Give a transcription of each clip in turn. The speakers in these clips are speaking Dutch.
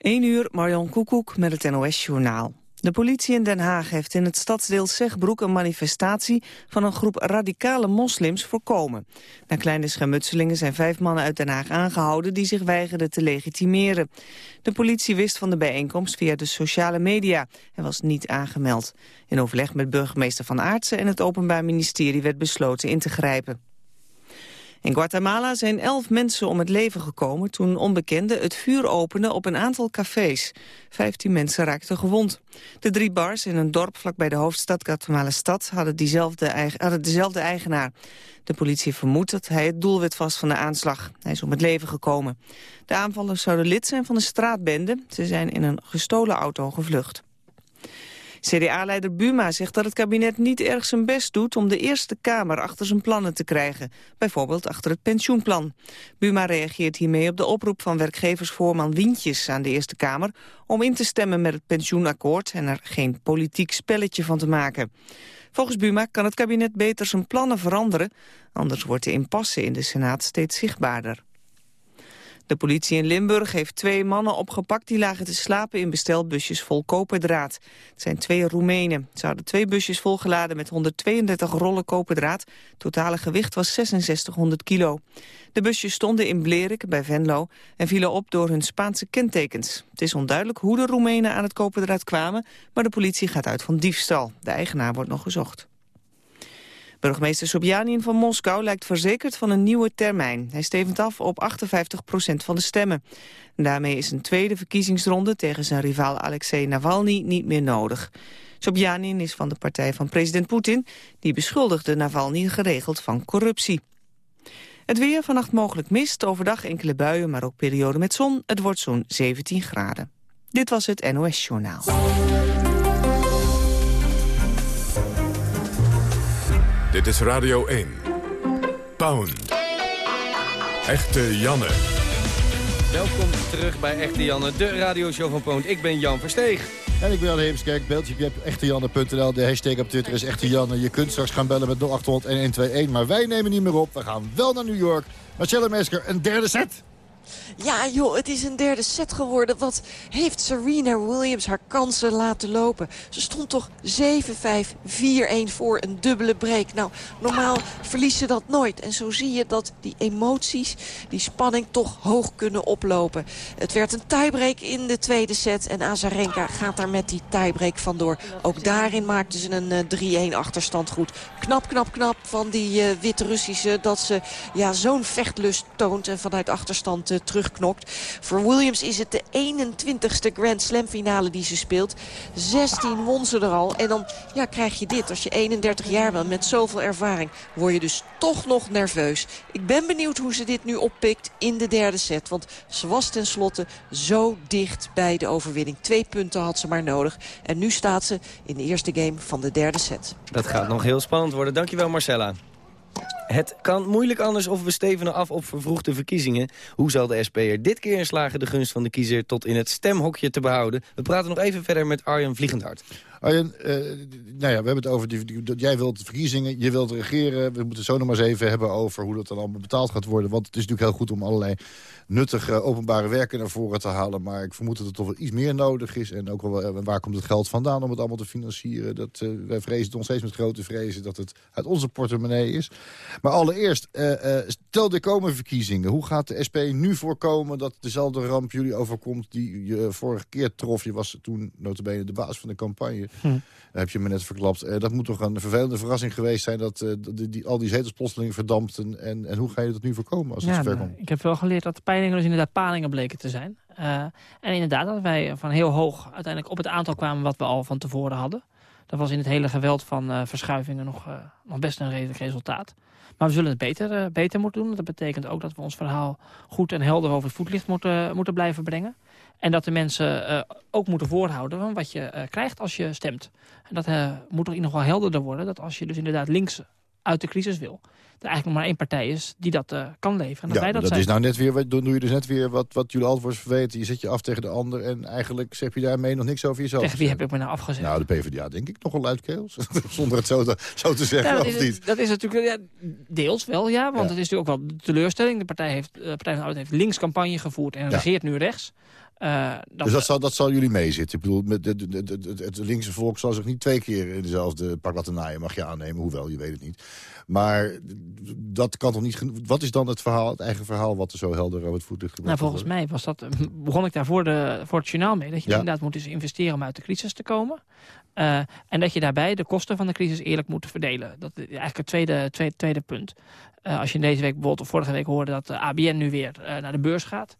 1 uur, Marion Koekoek met het NOS-journaal. De politie in Den Haag heeft in het stadsdeel Zegbroek een manifestatie van een groep radicale moslims voorkomen. Na kleine schermutselingen zijn vijf mannen uit Den Haag aangehouden die zich weigerden te legitimeren. De politie wist van de bijeenkomst via de sociale media en was niet aangemeld. In overleg met burgemeester Van Aartsen en het Openbaar Ministerie werd besloten in te grijpen. In Guatemala zijn elf mensen om het leven gekomen toen onbekenden het vuur openden op een aantal cafés. Vijftien mensen raakten gewond. De drie bars in een dorp vlakbij de hoofdstad Guatemala-stad hadden, dezelfde eigenaar. De politie vermoedt dat hij het doelwit was van de aanslag. Hij is om het leven gekomen. De aanvallers zouden lid zijn van de straatbende. Ze zijn in een gestolen auto gevlucht. CDA-leider Buma zegt dat het kabinet niet erg zijn best doet om de Eerste Kamer achter zijn plannen te krijgen. Bijvoorbeeld achter het pensioenplan. Buma reageert hiermee op de oproep van werkgeversvoorman Wientjes aan de Eerste Kamer om in te stemmen met het pensioenakkoord en er geen politiek spelletje van te maken. Volgens Buma kan het kabinet beter zijn plannen veranderen, anders wordt de impasse in de Senaat steeds zichtbaarder. De politie in Limburg heeft twee mannen opgepakt die lagen te slapen in bestelbusjes vol koperdraad. Het zijn twee Roemenen. Ze hadden twee busjes volgeladen met 132 rollen koperdraad. Totale gewicht was 6600 kilo. De busjes stonden in Blerik bij Venlo en vielen op door hun Spaanse kentekens. Het is onduidelijk hoe de Roemenen aan het koperdraad kwamen, maar de politie gaat uit van diefstal. De eigenaar wordt nog gezocht. Burgemeester Sobjanin van Moskou lijkt verzekerd van een nieuwe termijn. Hij stevend af op 58 procent van de stemmen. daarmee is een tweede verkiezingsronde tegen zijn rivaal Alexei Navalny niet meer nodig. Sobjanin is van de partij van president Poetin. Die beschuldigde Navalny geregeld van corruptie. Het weer, vannacht mogelijk mist, overdag enkele buien, maar ook perioden met zon. Het wordt zo'n 17 graden. Dit was het NOS Journaal. Dit is Radio 1. Pound. Echte Janne. Welkom terug bij Echte Janne, de radioshow van Pound. Ik ben Jan Versteeg. En ik ben Jan Heemskerk. Beeldje je hebt echtejanne.nl. De hashtag op Twitter is Echte Janne. Je kunt straks gaan bellen met 0800 1121. Maar wij nemen niet meer op. We gaan wel naar New York. Marcella Mesker, een derde set. Ja joh, het is een derde set geworden. Wat heeft Serena Williams haar kansen laten lopen? Ze stond toch 7-5, 4-1 voor een dubbele break. Nou, normaal verliest ze dat nooit. En zo zie je dat die emoties, die spanning toch hoog kunnen oplopen. Het werd een tiebreak in de tweede set. En Azarenka gaat daar met die tiebreak vandoor. Ook daarin maakte ze een 3-1 achterstand goed. Knap, knap, knap van die uh, Wit-Russische. Dat ze ja, zo'n vechtlust toont en vanuit achterstand uh, terugknokt. Voor Williams is het de 21ste Grand Slam finale die ze speelt. 16 won ze er al. En dan ja, krijg je dit. Als je 31 jaar bent met zoveel ervaring, word je dus toch nog nerveus. Ik ben benieuwd hoe ze dit nu oppikt in de derde set. Want ze was tenslotte zo dicht bij de overwinning. Twee punten had ze maar nodig. En nu staat ze in de eerste game van de derde set. Dat gaat nog heel spannend worden. Dankjewel Marcella. Het kan moeilijk anders of we stevenen af op vervroegde verkiezingen. Hoe zal de SP er dit keer in slagen de gunst van de kiezer tot in het stemhokje te behouden? We praten nog even verder met Arjen Vliegendhart. Arjen, uh, nou ja, we hebben het over, die, jij wilt verkiezingen, je wilt regeren. We moeten het zo nog maar eens even hebben over hoe dat dan allemaal betaald gaat worden. Want het is natuurlijk heel goed om allerlei nuttige openbare werken naar voren te halen. Maar ik vermoed dat er toch wel iets meer nodig is. En ook wel, eh, waar komt het geld vandaan om het allemaal te financieren? Dat, uh, wij vrezen nog steeds met grote vrezen dat het uit onze portemonnee is. Maar allereerst, uh, stel de komende verkiezingen. Hoe gaat de SP nu voorkomen dat dezelfde ramp jullie overkomt... die je vorige keer trof? Je was toen notabene de baas van de campagne. Hm. heb je me net verklapt. dat moet toch een vervelende verrassing geweest zijn... dat die, die, al die zetels plotseling verdampten. En, en hoe ga je dat nu voorkomen als het zover komt? Ik heb wel geleerd dat de peilingen dus inderdaad palingen bleken te zijn. Uh, en inderdaad dat wij van heel hoog uiteindelijk op het aantal kwamen wat we al van tevoren hadden. Dat was in het hele geweld van verschuivingen nog, nog best een redelijk resultaat. Maar we zullen het beter, beter moeten doen. Dat betekent ook dat we ons verhaal goed en helder over het voetlicht moeten, moeten blijven brengen. En dat de mensen ook moeten voorhouden van wat je krijgt als je stemt. En dat moet toch in nog wel helderder worden. Dat als je dus inderdaad links uit de crisis wil er eigenlijk nog maar één partij is die dat uh, kan leveren. En dat wij dat, dat zijn. is nou net weer, doe je dus net weer wat, wat jullie altijd verweten. Je zet je af tegen de ander en eigenlijk zeg je daarmee nog niks over jezelf. Tegen wie heb ik me nou afgezet? Nou, de PvdA denk ik nogal luidkeels. Zonder het zo te, zo te zeggen, ja, dat, of is, niet? dat is natuurlijk ja, deels wel, ja. Want het is natuurlijk ook wel de teleurstelling. De Partij, heeft, uh, Partij van de Arbeid heeft links campagne gevoerd en regeert nu rechts. Uh, dat dus dat zal, dat zal jullie meezitten? Ik bedoel, met de, de, de, het linkse volk zal zich niet twee keer in dezelfde pak laten naaien, mag je aannemen, hoewel, je weet het niet. Maar dat kan toch niet Wat is dan het verhaal, het eigen verhaal, wat er zo helder over het voetlicht gebracht Nou, volgens mij was dat, begon ik daar voor, de, voor het journaal mee, dat je inderdaad moet eens investeren om uit de crisis te komen. Uh, en dat je daarbij de kosten van de crisis eerlijk moet verdelen. Dat is eigenlijk het tweede, tweede, tweede punt. Uh, als je deze week bijvoorbeeld, of vorige week hoorde dat de ABN nu weer naar de beurs gaat.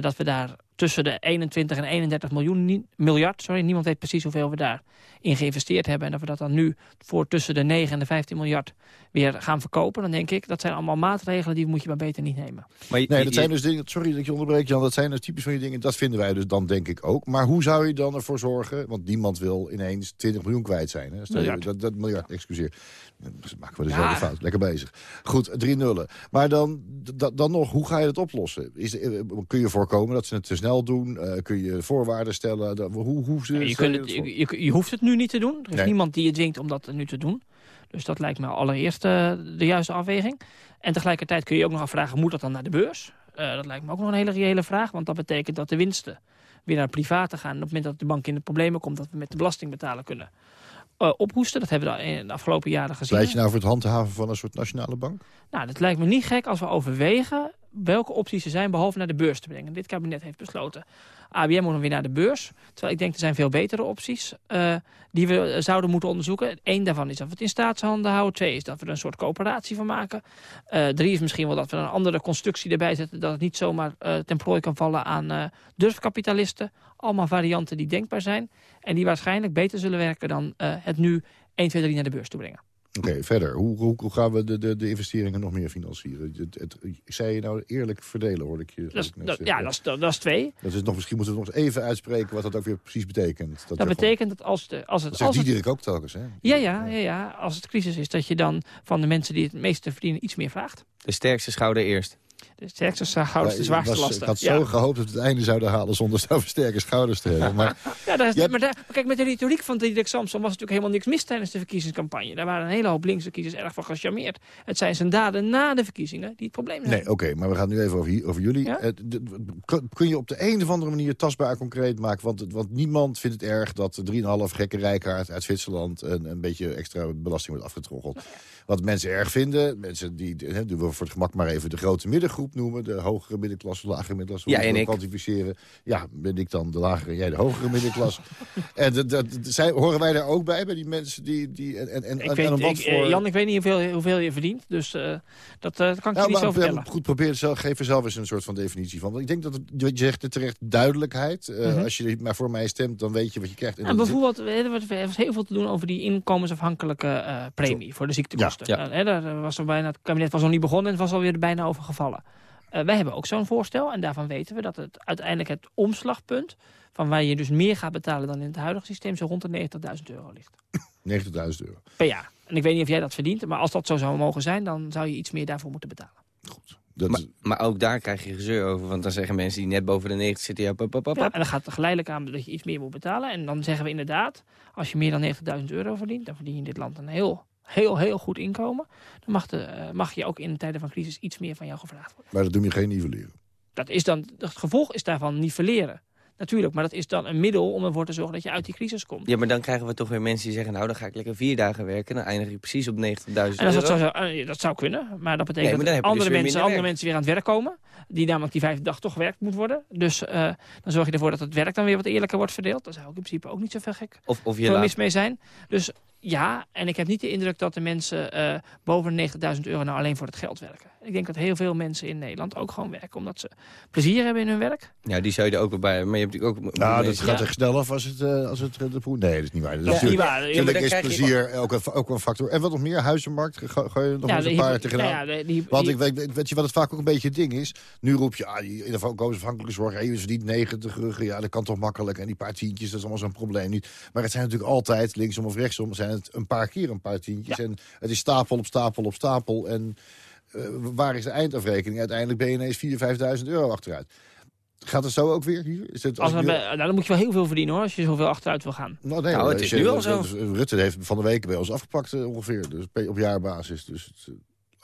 dat we daar tussen de 21 en 31 miljoen, miljard, sorry, niemand weet precies hoeveel we daarin geïnvesteerd hebben. En dat we dat dan nu voor tussen de 9 en de 15 miljard weer gaan verkopen. Dan denk ik, dat zijn allemaal maatregelen die moet je maar beter niet nemen. Maar nee, dat zijn dus dingen, sorry dat je onderbreekt Jan, dat zijn dus typisch van die dingen, dat vinden wij dus dan denk ik ook. Maar hoe zou je dan ervoor zorgen, want niemand wil ineens 20 miljoen kwijt zijn. Hè? Stel, miljard. Dat, dat miljard, excuseer. Dat maken we dezelfde ja. fout, lekker bezig. Goed, drie nullen. Maar dan, dan nog, hoe ga je het oplossen? Is, eh, kun je voorkomen dat ze het te snel doen? Uh, kun je voorwaarden stellen? hoe, hoe ja, je, kunt het, je, je, hoeft het nu niet te doen. Er is niemand die je dwingt om dat nu te doen. Dus dat lijkt me allereerst uh, de juiste afweging. En tegelijkertijd kun je ook nog afvragen, moet dat dan naar de beurs? Uh, dat lijkt me ook nog een hele reële vraag. Want dat betekent dat de winsten weer naar private gaan. En op het moment dat de bank in de problemen komt... dat we met de belastingbetaler kunnen uh, ophoesten. Dat hebben we in de afgelopen jaren gezien. Pleit je nou voor het handhaven van een soort nationale bank? Nou, dat lijkt me niet gek als we overwegen welke opties er zijn behalve naar de beurs te brengen. Dit kabinet heeft besloten. ABM moet dan weer naar de beurs. Terwijl ik denk er zijn veel betere opties uh, die we zouden moeten onderzoeken. Eén daarvan is dat we het in staatshanden houden. Twee is dat we er een soort coöperatie van maken. Uh, drie is misschien wel dat we een andere constructie erbij zetten. Dat het niet zomaar uh, ten prooi kan vallen aan durfkapitalisten. Allemaal varianten die denkbaar zijn. En die waarschijnlijk beter zullen werken dan het nu 1, 2, 3 naar de beurs toe brengen. Oké, verder. Hoe, hoe, hoe, gaan we de, de, de, investeringen nog meer financieren? Het, het, zei je nou eerlijk verdelen, hoorde ik je. Dat is, dat, ja, Dat, is, dat, is twee. Dat is nog, misschien moeten we nog eens even uitspreken wat dat ook weer precies betekent. Dat, dat betekent dat als, de, als het... Dat zegt Diederik ook telkens, hè? Ja, ja, ja, ja. Als het crisis is, dat je dan van de mensen die het meeste verdienen iets meer vraagt. De sterkste schouder eerst. De sterkste schouders, de zwaarste lasten. Ik had zo gehoopt dat we het einde zouden halen zonder zo sterke schouders te hebben. Maar, ja, dat is, maar, daar, kijk, met de retoriek van Diederik Samson was natuurlijk helemaal niks mis tijdens de verkiezingscampagne. Daar waren een hele hoop linkse kiezers erg van gecharmeerd. Het zijn zijn daden na de verkiezingen die het probleem zijn. Nee, oké, maar we gaan nu even over, over jullie. kun je op de een of andere manier tastbaar concreet maken? Want, want niemand vindt het erg dat 3,5 gekke rijkaart uit Zwitserland een, een beetje extra belasting wordt afgetroggeld. Wat mensen erg vinden, mensen die, he, doen we voor het gemak maar even de grote middengroep noemen. De hogere middenklasse, de lagere middenklasse. Ja, en ik. Kwantificeren. Ja, ben ik dan de lagere, jij de hogere middenklasse. en dat, dat, zij, horen wij daar ook bij, bij die mensen die... die en, en, ik weet, wat voor... Jan, ik weet niet hoeveel, hoeveel je verdient, dus uh, dat, uh, kan ik je niet zo vertellen. Goed, probeer zelf, geef er zelf eens een soort van definitie van. Want ik denk dat het, je zegt terecht duidelijkheid. Uh, mm -hmm. Als je maar voor mij stemt, dan weet je wat je krijgt. En nou, bijvoorbeeld, we hebben heel veel te doen over die inkomensafhankelijke premie voor de ziektekosten. Ja. Ja. daar was er bijna, het kabinet was nog niet begonnen en het was alweer bijna over gevallen. Uh, wij hebben ook zo'n voorstel en daarvan weten we dat het uiteindelijk het omslagpunt... van waar je dus meer gaat betalen dan in het huidige systeem... zo rond de 90.000 euro ligt. 90.000 euro? Per jaar. En ik weet niet of jij dat verdient, maar als dat zo zou mogen zijn... dan zou je iets meer daarvoor moeten betalen. Goed. Maar, maar, ook daar krijg je gezeur over. Want dan zeggen mensen die net boven de 90 zitten... Ja, pop, pop, pop. ja en dan gaat het geleidelijk aan dat je iets meer moet betalen. En dan zeggen we inderdaad... als je meer dan 90.000 euro verdient... dan verdien je in dit land een heel heel, heel goed inkomen... dan mag, de, uh, mag je ook in tijden van crisis iets meer van jou gevraagd worden. Maar dat doe je geen nivelleren? Dat is dan, het gevolg is daarvan nivelleren. Natuurlijk, maar dat is dan een middel om ervoor te zorgen dat je uit die crisis komt. Ja, maar dan krijgen we toch weer mensen die zeggen... nou, dan ga ik lekker vier dagen werken, dan eindig ik precies op 90.000 euro. Dat zou, eh, dat zou kunnen, maar dat betekent nee, dat andere, dus mensen, andere mensen weer aan het werk komen... die namelijk die vijfde dag toch gewerkt moet worden. Dus uh, dan zorg je ervoor dat het werk dan weer wat eerlijker wordt verdeeld. Daar zou ik in principe ook niet zo veel gek of, of je laat... mis mee zijn. Dus ja, en ik heb niet de indruk dat de mensen uh, boven de 90.000 euro nou alleen voor het geld werken. Ik denk dat heel veel mensen in Nederland ook gewoon werken omdat ze plezier hebben in hun werk. Ja, die zou je er ook wel bij Maar je hebt natuurlijk ook... Nou, dat gaat echt snel af als het, uh, als het de poen... Nee, dat is niet waar. Dat is niet waar. Natuurlijk is plezier ook, een, ook een factor. En wat nog meer? Huizenmarkt? Ga, je nog eens een paar tegenaan? Ja, die, Want ik weet, weet je wat het vaak ook een beetje het ding is? Nu roep je, ah, die inkomensafhankelijke zorg, hey, je verdient 90 ruggen. Ja, dat kan toch makkelijk. En die paar tientjes, dat is allemaal zo'n probleem niet. Maar het zijn natuurlijk altijd, linksom of rechtsom, zijn het een paar keer een paar tientjes. En het is stapel op stapel op stapel. En uh, waar is de eindafrekening? Uiteindelijk ben je ineens 4.000, 5.000 euro achteruit. Gaat het zo ook weer hier? Is het, als als nou, dan moet je wel heel veel verdienen hoor, als je zoveel achteruit wil gaan. Nou, nee, nou het is nu al zo. Rutte heeft van de week bij ons afgepakt uh, ongeveer, dus op jaarbasis. Dus het,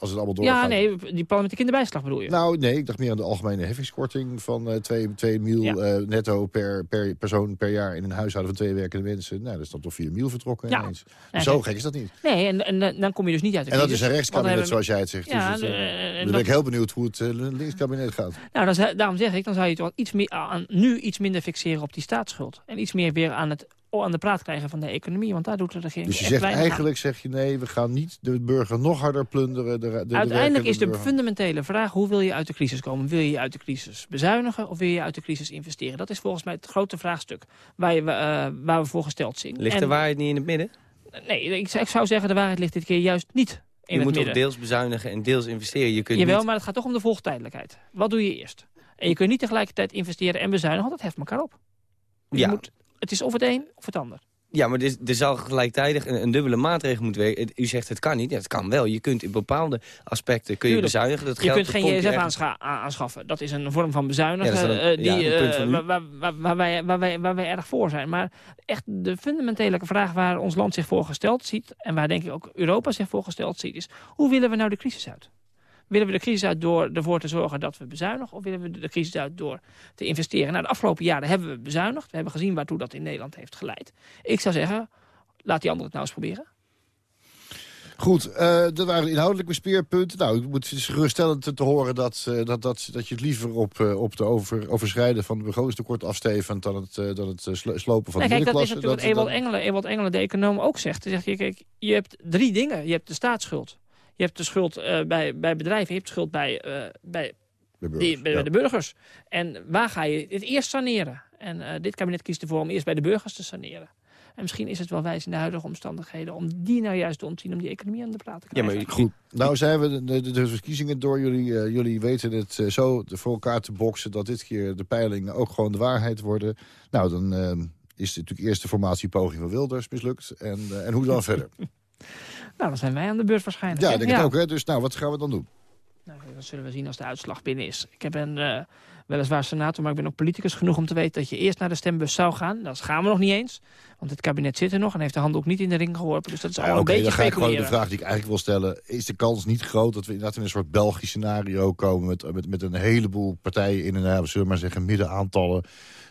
als het allemaal doorgaat. Ja, nee, die plan met de kinderbijslag bedoel je? Nou, nee, ik dacht meer aan de algemene heffingskorting van uh, 2, 2 mil Ja. eh, netto per, per persoon per jaar in een huishouden van twee werkende mensen. Nou, dat is dan toch 4 mil vertrokken Ja. ineens. Nee, Zo gek is dat niet. Nee, en, en, dan kom je dus niet uit de En dat is een rechtskabinet, hebben zoals jij het zegt. Ja, dus het, eh, dan ben ik heel benieuwd hoe het eh, linkskabinet gaat. Nou, dan, daarom zeg ik, dan zou je het wel iets meer aan, nu iets minder fixeren op die staatsschuld. En iets meer weer aan, het, aan de praat krijgen van de economie. Want daar doet de regering Dus je zegt aan. eigenlijk, zeg je nee, we gaan niet de burger nog harder plunderen. De, de, de Uiteindelijk is de burger. fundamentele vraag... hoe wil je uit de crisis komen? Wil je uit de crisis bezuinigen of wil je uit de crisis investeren? Dat is volgens mij het grote vraagstuk waar, je, eh, waar we voor gesteld zijn. Ligt de waarheid niet in het midden? Nee, ik, zou- ik zou zeggen de waarheid ligt dit keer juist niet in je het moet toch deels bezuinigen en deels investeren. Je kunt Jawel, niet... maar het gaat toch om de volgtijdelijkheid. Wat doe je eerst? En je kunt niet tegelijkertijd investeren en bezuinigen, want dat heft elkaar op. Je Ja. moet, het is of het een of het ander. Ja, maar er, zal gelijktijdig een, een dubbele maatregel moeten werken. U zegt het kan niet. Ja, het kan wel. Je kunt in bepaalde aspecten kun je Tuurlijk. bezuinigen. Dat Je kunt geen JSF ergens- aanscha- aan- aanschaffen. Dat is een vorm van bezuinigen Ja, een- die, ja, waar wij, waar, wij, waar wij erg voor zijn. Maar echt de fundamentele vraag waar ons land zich voor gesteld ziet... en waar denk ik ook Europa zich voor gesteld ziet... is hoe willen we nou de crisis uit? Willen we de crisis uit door ervoor te zorgen dat we bezuinigen... of willen we de crisis uit door te investeren? Nou, de afgelopen jaren hebben we bezuinigd. We hebben gezien waartoe dat in Nederland heeft geleid. Ik zou zeggen, laat die anderen het nou eens proberen. Goed, eh, dat waren inhoudelijke speerpunten. Nou, het is geruststellend te, horen dat, eh, dat, dat, dat je het liever op, eh, op de over, overschrijden van het begrotingstekort afstevend dan het, eh, dan het eh, slo- slopen van Nee, de kijk, dat is middenklasse. natuurlijk wat Ewald Engelen, Ewald Engelen, de econoom, ook zegt. Hij zegt, je, kijk, je hebt drie dingen. Je hebt de staatsschuld. Je hebt de schuld eh, bij, bij bedrijven. Je hebt de schuld bij, eh, bij, de burgers, die, bij ja. de burgers. En waar ga je het eerst saneren? En eh, dit kabinet kiest ervoor om eerst bij de burgers te saneren. En misschien is het wel wijs in de huidige omstandigheden... om die nou juist te ontzien, om die economie aan de praat te Ja, krijgen. maar Goed, nou zijn we de, de, de verkiezingen door. Jullie, eh, jullie weten het eh, zo voor elkaar te boksen... dat dit keer de peilingen ook gewoon de waarheid worden. Nou, dan eh, is natuurlijk eerst de formatiepoging van Wilders mislukt. En, eh, en hoe dan verder? Nou, dan zijn wij aan de beurt waarschijnlijk. Ja, ik denk het ook. Hè? Dus nou, wat gaan we dan doen? Nou, dat zullen we zien als de uitslag binnen is. Ik heb een eh, weliswaar senator, maar ik ben ook politicus genoeg om te weten... dat je eerst naar de stembus zou gaan. Dat gaan we nog niet eens. Want het kabinet zit er nog en heeft de handdoek niet in de ring geworpen. Dus dat is Oké, een dan beetje ga ik gewoon de vraag die ik eigenlijk wil stellen. Is de kans niet groot dat we inderdaad in een soort Belgisch scenario komen... met, met, met een heleboel partijen in een, zullen we maar zeggen, middenaantallen...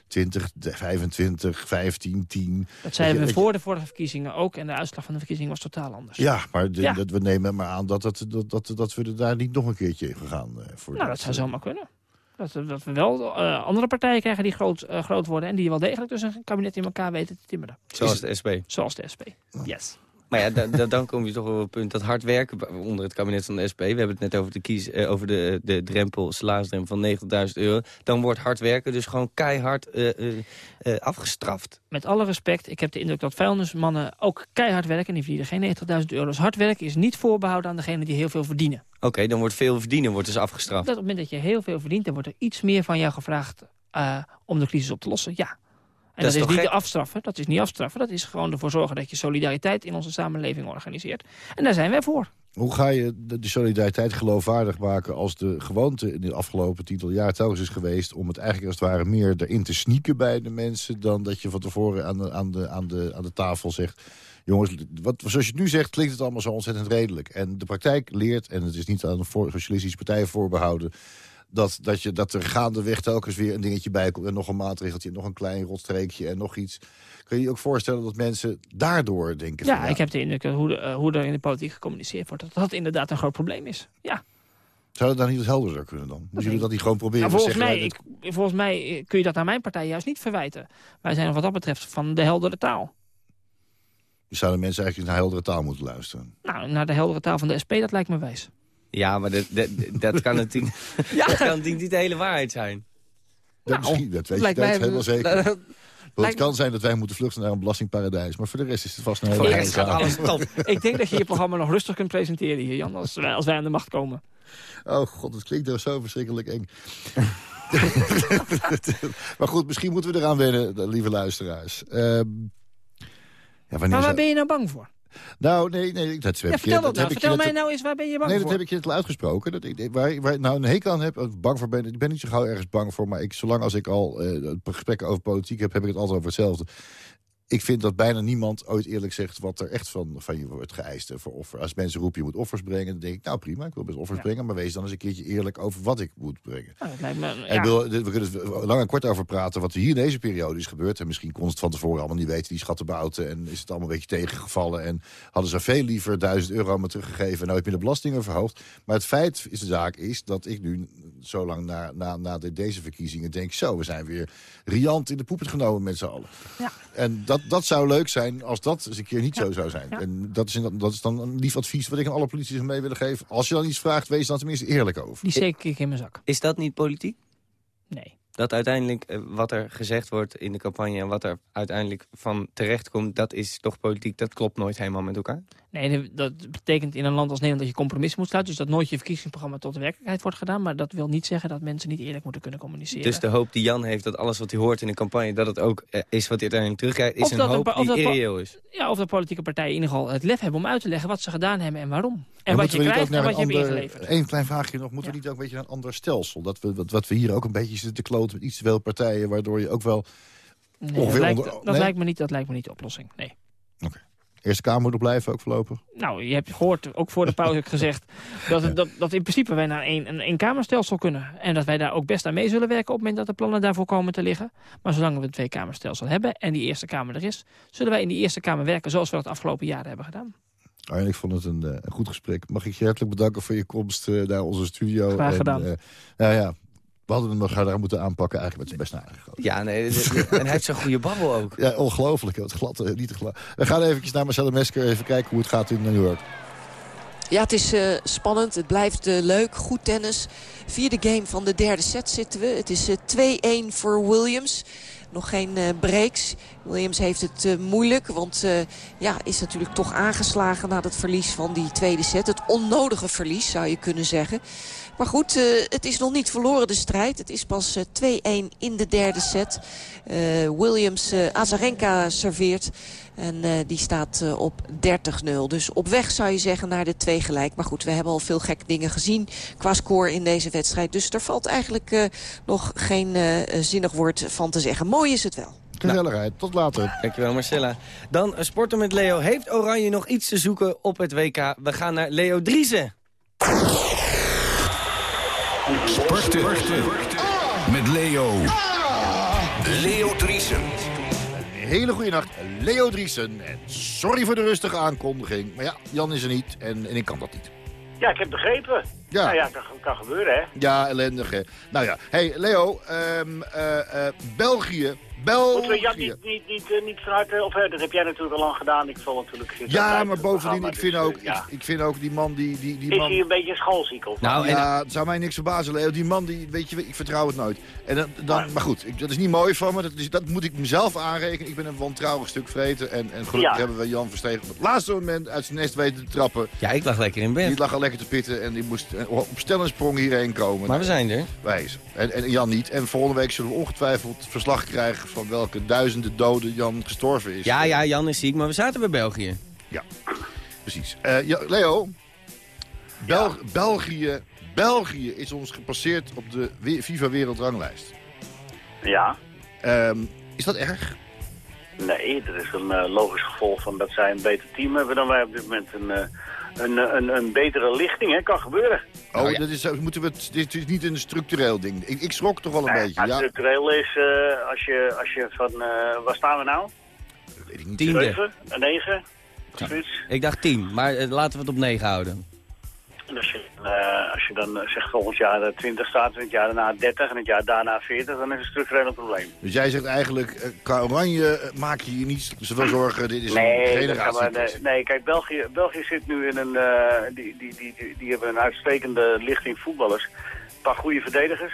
20, 25, 15, 10. Dat zeiden we voor de vorige verkiezingen ook. En de uitslag van de verkiezingen was totaal anders. Ja, maar de- Ja. Dat, we nemen maar aan dat, dat, dat, dat, dat we er daar niet nog een keertje in gaan. eh, voor nou, dat zou eh, zomaar kunnen. Dat, dat we wel eh, andere partijen krijgen die groot, eh, groot worden... en die wel degelijk dus een kabinet in elkaar weten te timmeren. Zoals de SP. Zoals de SP. Yes. Maar ja, da- da- dan kom je toch wel op het punt dat hard werken onder het kabinet van de SP. We hebben het net over de, kies, eh, over de, de drempel, salarisdrempel van 90.000 euro. Dan wordt hard werken dus gewoon keihard eh, eh, eh, afgestraft. Met alle respect, ik heb de indruk dat vuilnismannen ook keihard werken. En die verdienen geen 90.000 euro. Dus hard werken is niet voorbehouden aan degenen die heel veel verdienen. Oké, dan wordt veel verdienen wordt dus afgestraft. Dat op het moment dat je heel veel verdient, dan wordt er iets meer van jou gevraagd eh, om de crisis op te lossen. Ja. En Dat dat, is niet gek? afstraffen. Dat is niet afstraffen. Dat is gewoon ervoor zorgen dat je solidariteit in onze samenleving organiseert. En daar zijn wij voor. Hoe ga je de, solidariteit geloofwaardig maken als de gewoonte in de afgelopen tiental jaar telkens is geweest om het eigenlijk als het ware meer erin te sneaken bij de mensen dan dat je van tevoren aan de, aan de, aan de, aan de tafel zegt jongens, wat, zoals je het nu zegt klinkt het allemaal zo ontzettend redelijk. En de praktijk leert, en het is niet aan de voor- socialistische partijen voorbehouden dat, dat, je, dat er gaandeweg telkens weer een dingetje bij komt... en nog een maatregeltje, en nog een klein rotstreekje en nog iets. Kun je je ook voorstellen dat mensen daardoor denken... Ja, van, ik heb de indruk dat hoe, de, eh, hoe er in de politiek gecommuniceerd wordt... dat dat inderdaad een groot probleem is. Ja. Zou dat dan niet wat helderder kunnen dan? Moeten jullie dat niet gewoon proberen? Nou, volgens, Zeggen mij, ik, volgens mij kun je dat aan mijn partij juist niet verwijten. Wij zijn wat dat betreft van de heldere taal. Je zouden mensen eigenlijk naar heldere taal moeten luisteren. Nou, naar de heldere taal van de SP, dat lijkt me wijs. Ja, maar dat, dat, dat, kan natuurlijk, dat kan niet de hele waarheid zijn. Dat, Nou, misschien, dat weet je lijkt dat mij- helemaal zeker. Want het kan zijn dat wij moeten vluchten naar een belastingparadijs. Maar voor de rest is het vast een hele Voor de hele rest gaat zaak. alles top. Ik denk dat je je programma nog rustig kunt presenteren hier, Jan, als wij, als wij aan de macht komen. Oh god, het klinkt nou zo verschrikkelijk eng. maar goed, misschien moeten we eraan wennen, lieve luisteraars. Ehm, ja, wanneer Maar waar zou- ben je nou bang voor? Nou, nee, nee, dat heb Ja, ik vertel je- dat nou. heb ik je Vertel mij nou eens, waar ben je bang Nee, dat voor? heb ik je net al uitgesproken. Dat ik, waar, ik- waar ik nou een hekel aan heb, bang voor ben, ik ben niet zo gauw ergens bang voor. Maar ik, zolang als ik al eh, gesprekken over politiek heb, heb ik het altijd over hetzelfde. Ik vind dat bijna niemand ooit eerlijk zegt wat er echt van, van je wordt geëist voor offer. Als mensen roepen je moet offers brengen, dan denk ik, nou prima, ik wil best offers brengen. Maar wees dan eens een keertje eerlijk over wat ik moet brengen. Nou, En ja. wil- we kunnen er lang en kort over praten wat er hier in deze periode is gebeurd. En misschien kon het van tevoren allemaal niet weten, die schattenbouten. En is het allemaal een beetje tegengevallen. En hadden ze veel liever duizend euro me teruggegeven. En nou heb je de belastingen verhoogd. Maar het feit is de zaak is dat ik nu zo lang na, na, na de, deze verkiezingen denk... zo, we zijn weer riant in de poepert genomen met z'n allen. Ja. En dat, dat zou leuk zijn als dat eens een keer niet Ja. zo zou zijn. Ja. En dat is, in- dat is dan een lief advies wat ik aan alle politici mee willen geven. Als je dan iets vraagt, wees dan tenminste eerlijk over. Die steek ik in mijn zak. Is dat niet politiek? Nee. Dat uiteindelijk eh, wat er gezegd wordt in de campagne... en wat er uiteindelijk van terecht komt, dat is toch politiek. Dat klopt nooit helemaal met elkaar. Nee, dat betekent in een land als Nederland dat je compromissen moet sluiten. Dus dat nooit je verkiezingsprogramma tot de werkelijkheid wordt gedaan. Maar dat wil niet zeggen dat mensen niet eerlijk moeten kunnen communiceren. Dus de hoop die Jan heeft dat alles wat hij hoort in de campagne... dat het ook eh, is wat hij uiteindelijk terugkrijgt... is een een hoop of die irreëel is. Ja, of de politieke partijen in ieder geval het lef hebben om uit te leggen wat ze gedaan hebben en waarom. En Maar wat je krijgt en wat je een hebt ingeleverd. Eén klein vraagje nog. Moeten Ja. we niet ook een beetje naar een ander stelsel? Dat we, wat, wat we hier ook een beetje zitten te kloten met iets te veel partijen... waardoor je ook wel Nee, dat lijkt, onder- dat, nee? lijkt me niet, dat lijkt me niet de oplossing. Nee. Eerste Kamer moet er blijven ook voorlopig. Nou, je hebt gehoord, ook voor de pauze gezegd... Dat, het- dat, dat in principe wij naar een, een eenkamerstelsel kunnen. En dat wij daar ook best aan mee zullen werken... op het moment dat de plannen daarvoor komen te liggen. Maar zolang we een tweekamerstelsel hebben en die Eerste Kamer er is... zullen wij in die Eerste Kamer werken zoals we dat afgelopen jaren hebben gedaan. Arjen, ik vond het een, eh, een goed gesprek. Mag ik je hartelijk bedanken voor je komst eh, naar onze studio. Graag En, gedaan. eh, nou ja, we hadden hem nog harder moeten aanpakken eigenlijk met zijn best aangegooid. Ja, nee, en hij heeft zo'n goede babbel ook. Ja, ongelooflijk. Het glad, eh, niet te glad. We gaan eventjes naar Marcelo Mesker even kijken hoe het gaat in New York. Ja, het is eh, spannend. Het blijft eh, leuk. Goed tennis. Vierde game van de derde set zitten we. Het is eh, 2-1 voor Williams. Nog geen eh, breaks. Williams heeft het eh, moeilijk. Want eh, ja, is natuurlijk toch aangeslagen na het verlies van die tweede set. Het onnodige verlies zou je kunnen zeggen. Maar goed, eh, het is nog niet verloren de strijd. Het is pas eh, 2-1 in de derde set. Williams, Azarenka serveert. En die staat op 30-0. Dus op weg zou je zeggen naar de twee gelijk. Maar goed, we hebben al veel gekke dingen gezien qua score in deze wedstrijd. Dus er valt eigenlijk nog geen zinnig woord van te zeggen. Mooi is het wel. Gezelligheid. Tot later. Dankjewel Marcella. Dan een sporten met Leo. Heeft Oranje nog iets te zoeken op het WK? We gaan naar Leo Driessen. Sporten. Met Leo. Leo Driesen. Hele goede nacht, Leo Driesen. En sorry voor de rustige aankondiging. Maar ja, Jan is er niet en, en ik kan dat niet. Ja, ik heb begrepen. Ja. Nou ja, kan, kan gebeuren, hè. Ja, ellendig hè. Nou ja, hey Leo, ehm, eh, eh, België. Moeten we Jan niet, niet, niet, eh, niet vanuit... eh, Of hè, dat heb jij natuurlijk al lang gedaan. Ik zal natuurlijk... Ja, maar bovendien, ik vind, dus, ook, eh, ja. ik, ik vind ook die man die... die, die Is man, hij een beetje schoolziek of Nou, ja, het zou mij niks verbazen, Leo. Die man, die, weet je, ik vertrouw het nooit. En dan, dan, maar goed, ik, dat is niet mooi van me. Dat, is, dat moet ik mezelf aanrekenen. Ik ben een wantrouwig stuk vreten. En, en gelukkig Ja. hebben we Jan Verstegen op het laatste moment uit zijn nest weten te trappen. Ja, ik lag lekker in Die bed. lag al lekker te pitten en die moest eh, op stel en sprong hierheen komen. Maar we zijn er. Wijs. En, en Jan niet. En volgende week zullen we ongetwijfeld verslag krijgen... van welke duizenden doden Jan gestorven is. Ja, ja, Jan is ziek, maar we zaten bij België. Precies. Eh, ja, Leo, Bel België, België is ons gepasseerd op de FIFA Wereldranglijst. Ja. Ehm, is dat erg? Nee, dat is een eh, logisch gevolg van dat zij een beter team hebben dan wij op dit moment. Een, eh, een, een, een betere lichting, hè. Kan gebeuren. Oh, Nou ja. dat is, moeten we het, dit is niet een structureel ding. Ik, ik schrok toch wel een beetje. Ja, structureel is, eh, als, je, als je van... eh, waar staan we nou? weet ik niet. Tiende. 7, een 9? Zoiets. Ik dacht tien, maar eh, laten we het op negen houden. En als je, eh, als je dan eh, zegt volgend jaar eh, 20 staat, en het jaar daarna 30 en het jaar daarna 40, dan is het structureel een probleem. Dus jij zegt eigenlijk, eh, qua oranje eh, maak je je niet zoveel zorgen. Dit is een Nee, we, generatie. nee, nee, kijk, België, België zit nu in een... eh, die, die, die, die, die hebben een uitstekende lichting voetballers. Een paar goede verdedigers.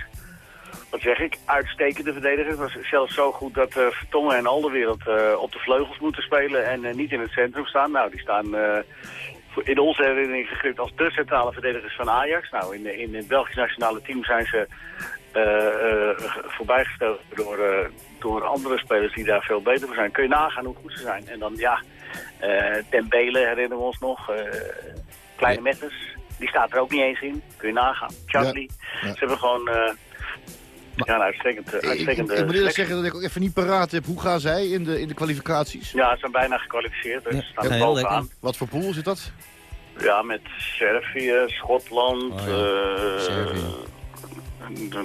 Wat zeg ik? Uitstekende verdedigers. Het was zelfs zo goed dat eh Vertongen en Alderwereld eh op de vleugels moeten spelen en eh, niet in het centrum staan. Nou, die staan eh, in onze herinnering gegript als de centrale verdedigers van Ajax. Nou, in, in het Belgisch nationale team zijn ze eh, eh, voorbijgesteld door, eh, door andere spelers die daar veel beter voor zijn. Kun je nagaan hoe goed ze zijn. En dan, ja, Dembele herinneren we ons nog. Kleine Metters, die staat er ook niet eens in. Kun je nagaan. Charlie. Ja. Ze hebben gewoon... Ja, een uitstekend, Ik, ik, moet eerlijk zeggen dat ik ook even niet paraat heb. Hoe gaan zij in de, in de kwalificaties? Ja, ze zijn bijna gekwalificeerd. Dus Ja, ze staan bovenaan. lekker. Wat voor pool zit dat? Ja, met Servië, Schotland, Oh, ja. eh, Servië.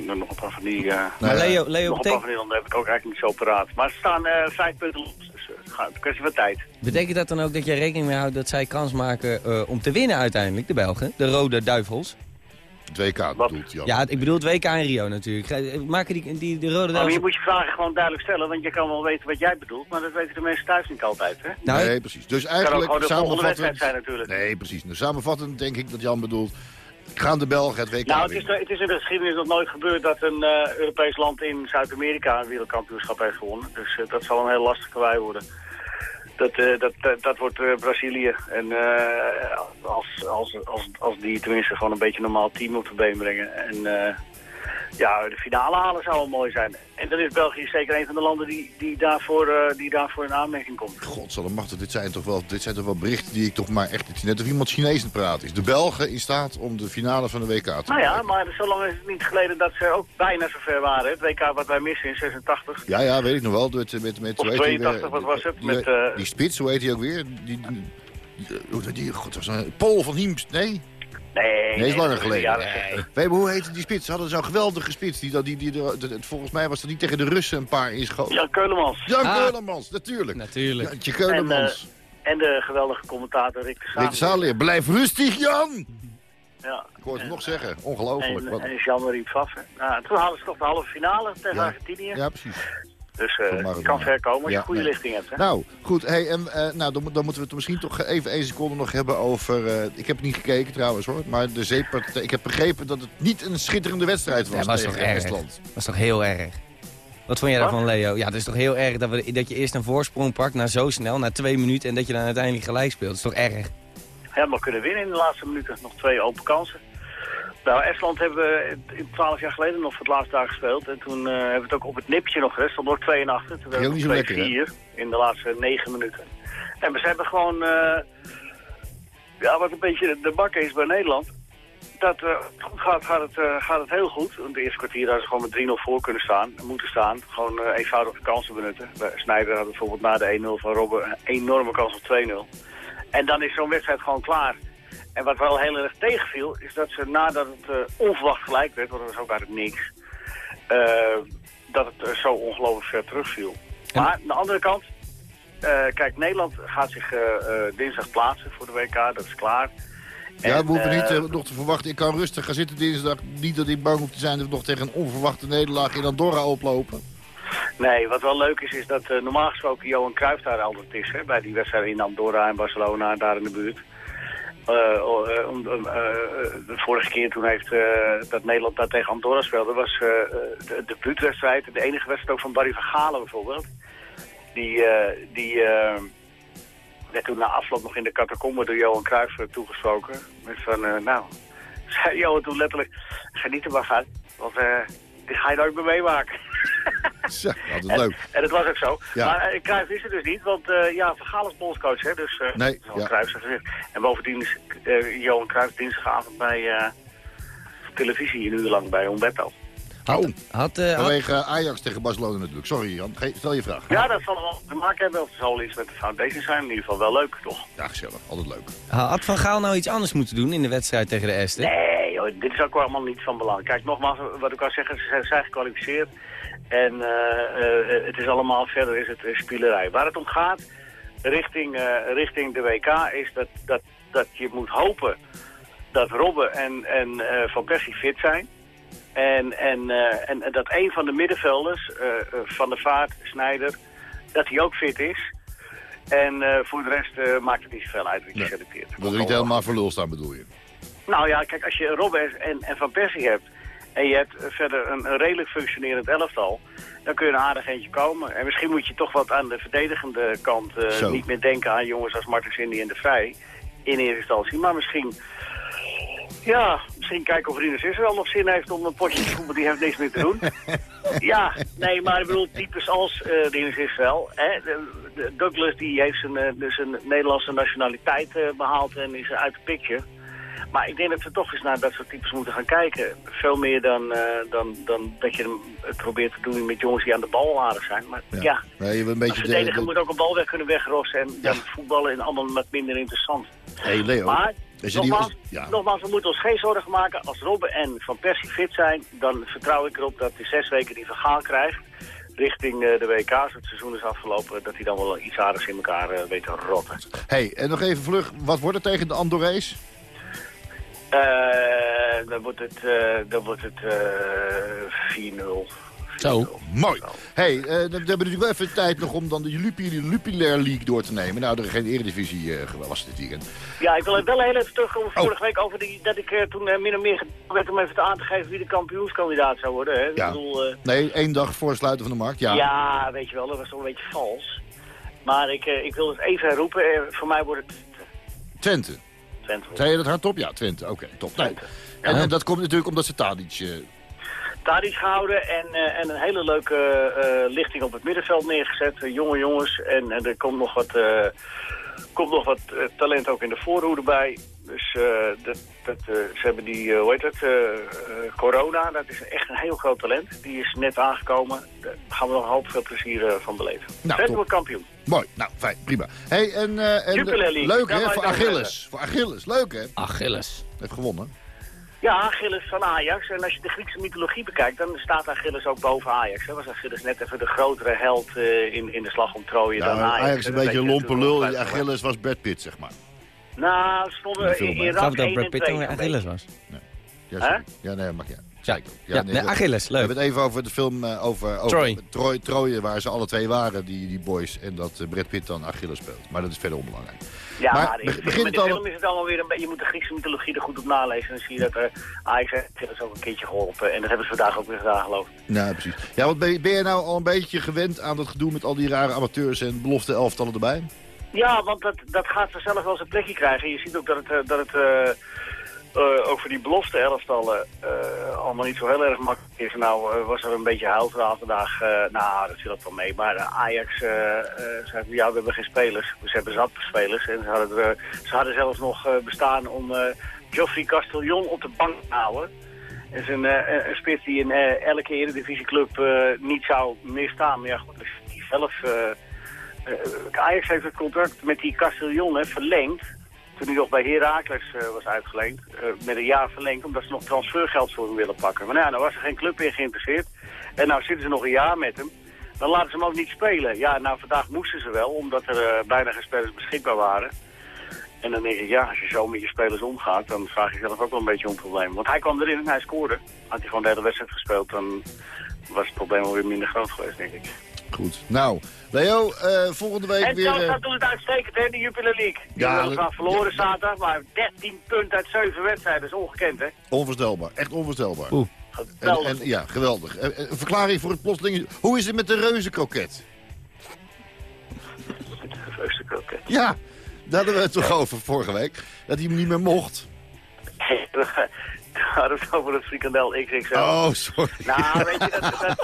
nog een paar van die... Maar ja, Leo, Leo nog een paar van die landen heb ik ook eigenlijk niet zo paraat. Maar ze staan eh, vijf punten los, dus het gaat een kwestie van tijd. betekent dat dan ook dat jij rekening mee houdt dat zij kans maken eh, om te winnen uiteindelijk, de Belgen? De Rode Duivels? Het WK bedoelt Jan. Ja, ik bedoel het WK in Rio natuurlijk. Ga- Maken die, die, de Rode Maar je Duivels... moet je vragen gewoon duidelijk stellen, want je kan wel weten wat jij bedoelt, maar dat weten de mensen thuis niet altijd. Hè? Het Nou, nee, precies. Dus kan ook eigenlijk gewoon de volgende wedstrijd samenvattend... zijn natuurlijk. Nee, precies. Nou, samenvattend denk ik dat Jan bedoelt... Gaan de Belgen het WK Nou, het is, het is in de geschiedenis nog nooit gebeurd dat een eh, Europees land in Zuid-Amerika een wereldkampioenschap heeft gewonnen. Dus eh, dat zal een heel lastige wij worden. Dat, eh, dat, dat, dat wordt eh, Brazilië. En eh, als, als, als, als die tenminste gewoon een beetje een normaal team op de been brengen. En ja, de finale halen zou wel mooi zijn. En dan is België zeker een van de landen die, die, daarvoor, eh, die daarvoor in aanmerking komt. Godsallemachtig, dit zijn toch wel, dit zijn toch wel berichten die ik toch maar echt... Het is net of iemand Chinees aan het praten is. De Belgen in staat om de finale van de WK te Nou ja, maar zo lang is het niet geleden dat ze ook bijna zo ver waren. Het WK wat wij missen in 86. Ja, ja, weet ik nog wel. Met, met, met, Of hoe heet die 82, weer? wat was het? Die, Met, eh, die spits, hoe heet hij ook weer? Die, die, die, die, god, was een Paul van Hiemst, nee? Nee, Nee, is langer geleden. Nee. 60. Weet je, hoe heette die spits? Ze hadden zo'n geweldige spits. Die, die, die, die, die- volgens mij was dat niet tegen de Russen een paar inschoten. Jan Keulemans. Jan Ah. Keulemans, natuurlijk. Natuurlijk. Jantje Keulemans. En de geweldige commentator Rick de Rick blijf rustig, Jan! Ja. Ik hoor het En, nog zeggen. Ongelooflijk. En, Wat- en Jean-Marie Pfaffen. Nou, toen hadden ze toch de halve finale tegen Ja. Argentinië. Ja, precies. Dus eh je kan ver komen als je Ja, een goede nee. lichting hebt. Hè? Nou, goed. Hey, en, eh, nou, dan, dan moeten we het misschien toch even één seconde nog hebben over... eh, ik heb niet gekeken trouwens hoor, maar de zeeppartij... Ik heb begrepen dat het niet een schitterende wedstrijd was, Ja, was tegen toch erg? Estland. Dat is toch heel erg? Wat vond jij daarvan, Leo? Ja, het is toch heel erg dat, we, dat je eerst een voorsprong pakt, na zo snel, na twee minuten, en dat je dan uiteindelijk gelijk speelt. Dat is toch erg? Helemaal kunnen winnen in de laatste minuten. Nog twee open kansen. Nou, Estland hebben we 12 jaar geleden nog voor het laatst daar gespeeld. En toen eh, hebben we het ook op het nipje nog gerust. stond nog 2 en achter. Toen lekker, hè? 4 in de laatste 9 minuten. En we hebben gewoon... eh, ja, wat een beetje de bak is bij Nederland. Dat goed gaat, gaat, het, gaat het heel goed. In de eerste kwartier hadden ze gewoon met 3-0 voor kunnen staan. Moeten staan. Gewoon eh, eenvoudige kansen benutten. Bij Snijder had bijvoorbeeld na de 1-0 van Robben een enorme kans op 2-0. En dan is zo'n wedstrijd gewoon klaar. En wat wel heel erg tegenviel, is dat ze nadat het eh, onverwacht gelijk werd, want dat was ook uit het niks, eh, dat het eh, zo ongelooflijk ver terugviel. Maar aan de andere kant, kijk, Nederland gaat zich dinsdag plaatsen voor de WK, dat is klaar. Ja, En, we hoeven niet nog te verwachten. Ik kan rustig gaan zitten dinsdag. Niet dat ik bang hoef te zijn dat we nog tegen een onverwachte nederlaag in Andorra oplopen. Nee, wat wel leuk is, is dat normaal gesproken Johan Cruijff daar altijd is. Hè, bij die wedstrijden in Andorra en Barcelona, daar in de buurt. De vorige keer toen heeft, eh, dat Nederland daar tegen Andorra speelde, was eh, eh, de, buurtwedstrijd, de enige wedstrijd ook van Barry van Galen bijvoorbeeld. Die, eh, die eh, werd toen na afloop nog in de catacombe door Johan Cruijff eh, toegesproken. Met van, eh, nou, zei Johan toen letterlijk, geniet er maar van, want eh, dit ga je nooit meer meemaken. Zo, altijd leuk. En dat was ook zo. Ja. Maar uh, Cruijff is er dus niet, want eh ja, Van Gaal is bondscoach, hè. Dus eh Nee, ja. Cruijff gezicht. En bovendien is eh, Johan Cruijff dinsdagavond bij eh, televisie een uur lang bij Umberto. Had, Oh. had, had- Vanwege Ajax tegen Barcelona natuurlijk. Sorry Jan, Ge- stel je vraag. Ja, dat zal wel te maken hebben. Of het iets met de foundation zijn. In ieder geval wel leuk, toch? Ja, gezellig. Altijd leuk. had Van Gaal nou iets anders moeten doen in de wedstrijd tegen de Esten? Nee, joh, dit is ook allemaal niet van belang. Kijk, nogmaals, wat ik al zeggen, ze zijn- zijn gekwalificeerd. En eh, eh, het is allemaal, verder is het eh, spielerij. Waar het om gaat, richting, eh, richting de WK, is dat, dat, dat je moet hopen dat Robben en, en eh, Van Persie fit zijn. En, en, eh, en, en dat een van de middenvelders, eh, eh, Van der Vaart, Snijder, dat hij ook fit is. En eh, voor de rest eh, maakt het niet zoveel uit wie je Nee. selecteert. Dat we niet helemaal voor lul staan bedoel je. Nou ja, kijk, als je Robben en, en Van Persie hebt... en je hebt eh, verder een, een redelijk functionerend elftal... dan kun je een aardig eentje komen. En misschien moet je toch wat aan de verdedigende kant... eh, niet meer denken aan jongens als Martens Indy en De Vrij... in eerste instantie. Maar misschien... Ja, misschien kijken of Rinus Israël nog zin heeft om een potje te voetballen. Die heeft niks meer te doen. ja, nee, maar ik bedoel, types als eh Rinus Israël. Hè, de- de Douglas die heeft zijn, eh, dus zijn Nederlandse nationaliteit eh, behaald en is uit de picture. Maar ik denk dat we toch eens naar dat soort types moeten gaan kijken. Veel meer dan, eh, dan, dan dat je het probeert te doen met jongens die aan de bal aardig zijn. Maar ja, Ja. Nee, een beetje de, moet ook een bal weg kunnen wegrossen. En dan voetballen is allemaal wat minder interessant. Hey Leo, Maar, er die- nogmaals, ja. nogmaals, we moeten ons geen zorgen maken. Als Robben en Van Persie fit zijn, dan vertrouw ik erop dat de zes weken die vergaal krijgt... richting eh, de WK, als het seizoen is afgelopen... dat hij dan wel iets aardigs in elkaar eh, weet te rotten. hey, en nog even vlug, wat wordt het tegen de Andorrees? Eh, dan wordt het, eh, dan wordt het eh 4-0. Zo. Mooi. hey, eh, dan hebben we natuurlijk wel even tijd nog om dan de Jupiler Jupiler League door te nemen. Nou, er is geen eredivisie eh, was dit weekend. Ja, ik wil wel heel even terugkomen Oh. vorige week over die, dat ik eh, toen min of meer werd om even te aan te geven wie de kampioenskandidaat zou worden. Hè? Ja. Ik bedoel, eh, Nee, één dag voor het sluiten van de markt, ja. ja. weet je wel, dat was toch een beetje vals. Maar ik, eh, ik wil het even roepen, voor mij wordt het Twente. Twente. Zei je dat hardop? Ja, Twente. Oké, top. Nee. Twente. En, en dat komt natuurlijk omdat ze Tadic... eh, Tadic gehouden en, eh, en een hele leuke eh, lichting op het middenveld neergezet. Jonge jongens en, en er komt nog wat, komt nog wat eh, talent ook in de voorhoede bij. Dus eh, dat, dat, eh, ze hebben die, hoe heet het, eh, eh, Corona, dat is echt een heel groot talent. Die is net aangekomen. Daar gaan we nog een hoop veel plezier van beleven. Nou, wordt kampioen. Mooi, nou, fijn, prima. hey, en, eh, en Jupiler League, leuk hè, voor Achilles. Voor Achilles, leuk hè? Achilles. Heeft gewonnen. Ja, Achilles van Ajax. En als je de Griekse mythologie bekijkt, dan staat Achilles ook boven Ajax. Hè. Was Achilles net even de grotere held eh, in, in de slag om Troje Nou, dan Ajax. Ajax een beetje een lompe lul. Achilles was Brad Pitt, zeg maar. Nou, stonden In in, Ik dat 1 Brad en Pitt 2 dan weer zo'n Achilles was. Ja, sorry. ja nee, mag ja. Ja, nee, dat- Achilles, We leuk. hebben het even over de film eh, over, over Troy. Troy, Troje, waar ze alle twee waren, die, die boys. En dat eh, Brad Pitt dan Achilles speelt. Maar dat is verder onbelangrijk. Ja, Maar de begint film, in de het al- film is het allemaal weer een beetje... Je moet de Griekse mythologie er goed op nalezen. En dan zie je dat er Ajax Achilles ook een keertje geholpen. En dat hebben ze vandaag ook weer gedaan, geloof ik. Nou, precies. Ja, want ben, je- ben je nou al een beetje gewend aan dat gedoe met al die rare amateurs en belofte elftallen erbij? Ja, want dat, dat gaat vanzelf wel zijn plekje krijgen. Je ziet ook dat het, eh, dat het eh, eh, ook voor die belofte elftallen eh, allemaal niet zo heel erg makkelijk is. Nou eh, was er een beetje huilverhaal vandaag. eh, nou, dat viel ook wel mee. Maar Ajax zei, ja, we hebben geen spelers. Dus hebben zat spelers. En ze hadden, ze hadden zelfs nog bestaan om Geoffrey Castellon op de bank te houden. Dat is een, een- spits die in elke eredivisieclub niet zou misstaan. Maar ja, goed, als die zelf... Ajax heeft het contract met die Castellon verlengd. Toen hij nog bij Heracles eh, was uitgeleend. eh, met een jaar verlengd, omdat ze nog transfergeld voor hem willen pakken. Maar nou, nou was er geen club meer geïnteresseerd. En nou zitten ze nog een jaar met hem. Dan laten ze hem ook niet spelen. Ja, nou vandaag moesten ze wel, omdat er eh, bijna geen spelers beschikbaar waren. En dan denk ik, ja, als je zo met je spelers omgaat, dan vraag je zelf ook wel een beetje om problemen. Want hij kwam erin en hij scoorde. Had hij gewoon de hele wedstrijd gespeeld, dan was het probleem alweer minder groot geweest, denk ik. Goed. Nou, Leo, eh, volgende week En weer... Telstar eh, doet het uitstekend, hè, de Jupiler League. Die Ja, hebben weliswaar dat- verloren ja, zaterdag, maar 13 punten uit 7 wedstrijden. Dat is ongekend, hè? onvoorstelbaar. Echt onvoorstelbaar. Oeh. En, Geweldig. en, ja, geweldig. Eh, Een verklaring voor het plotseling. Hoe is het met de reuzenkroket? Reuze kroket. Ja, daar hadden we het toch over vorige week. Dat hij hem niet meer mocht. We hadden het over het frikandel XXL. Oh, sorry. Nou, weet je, dat, dat,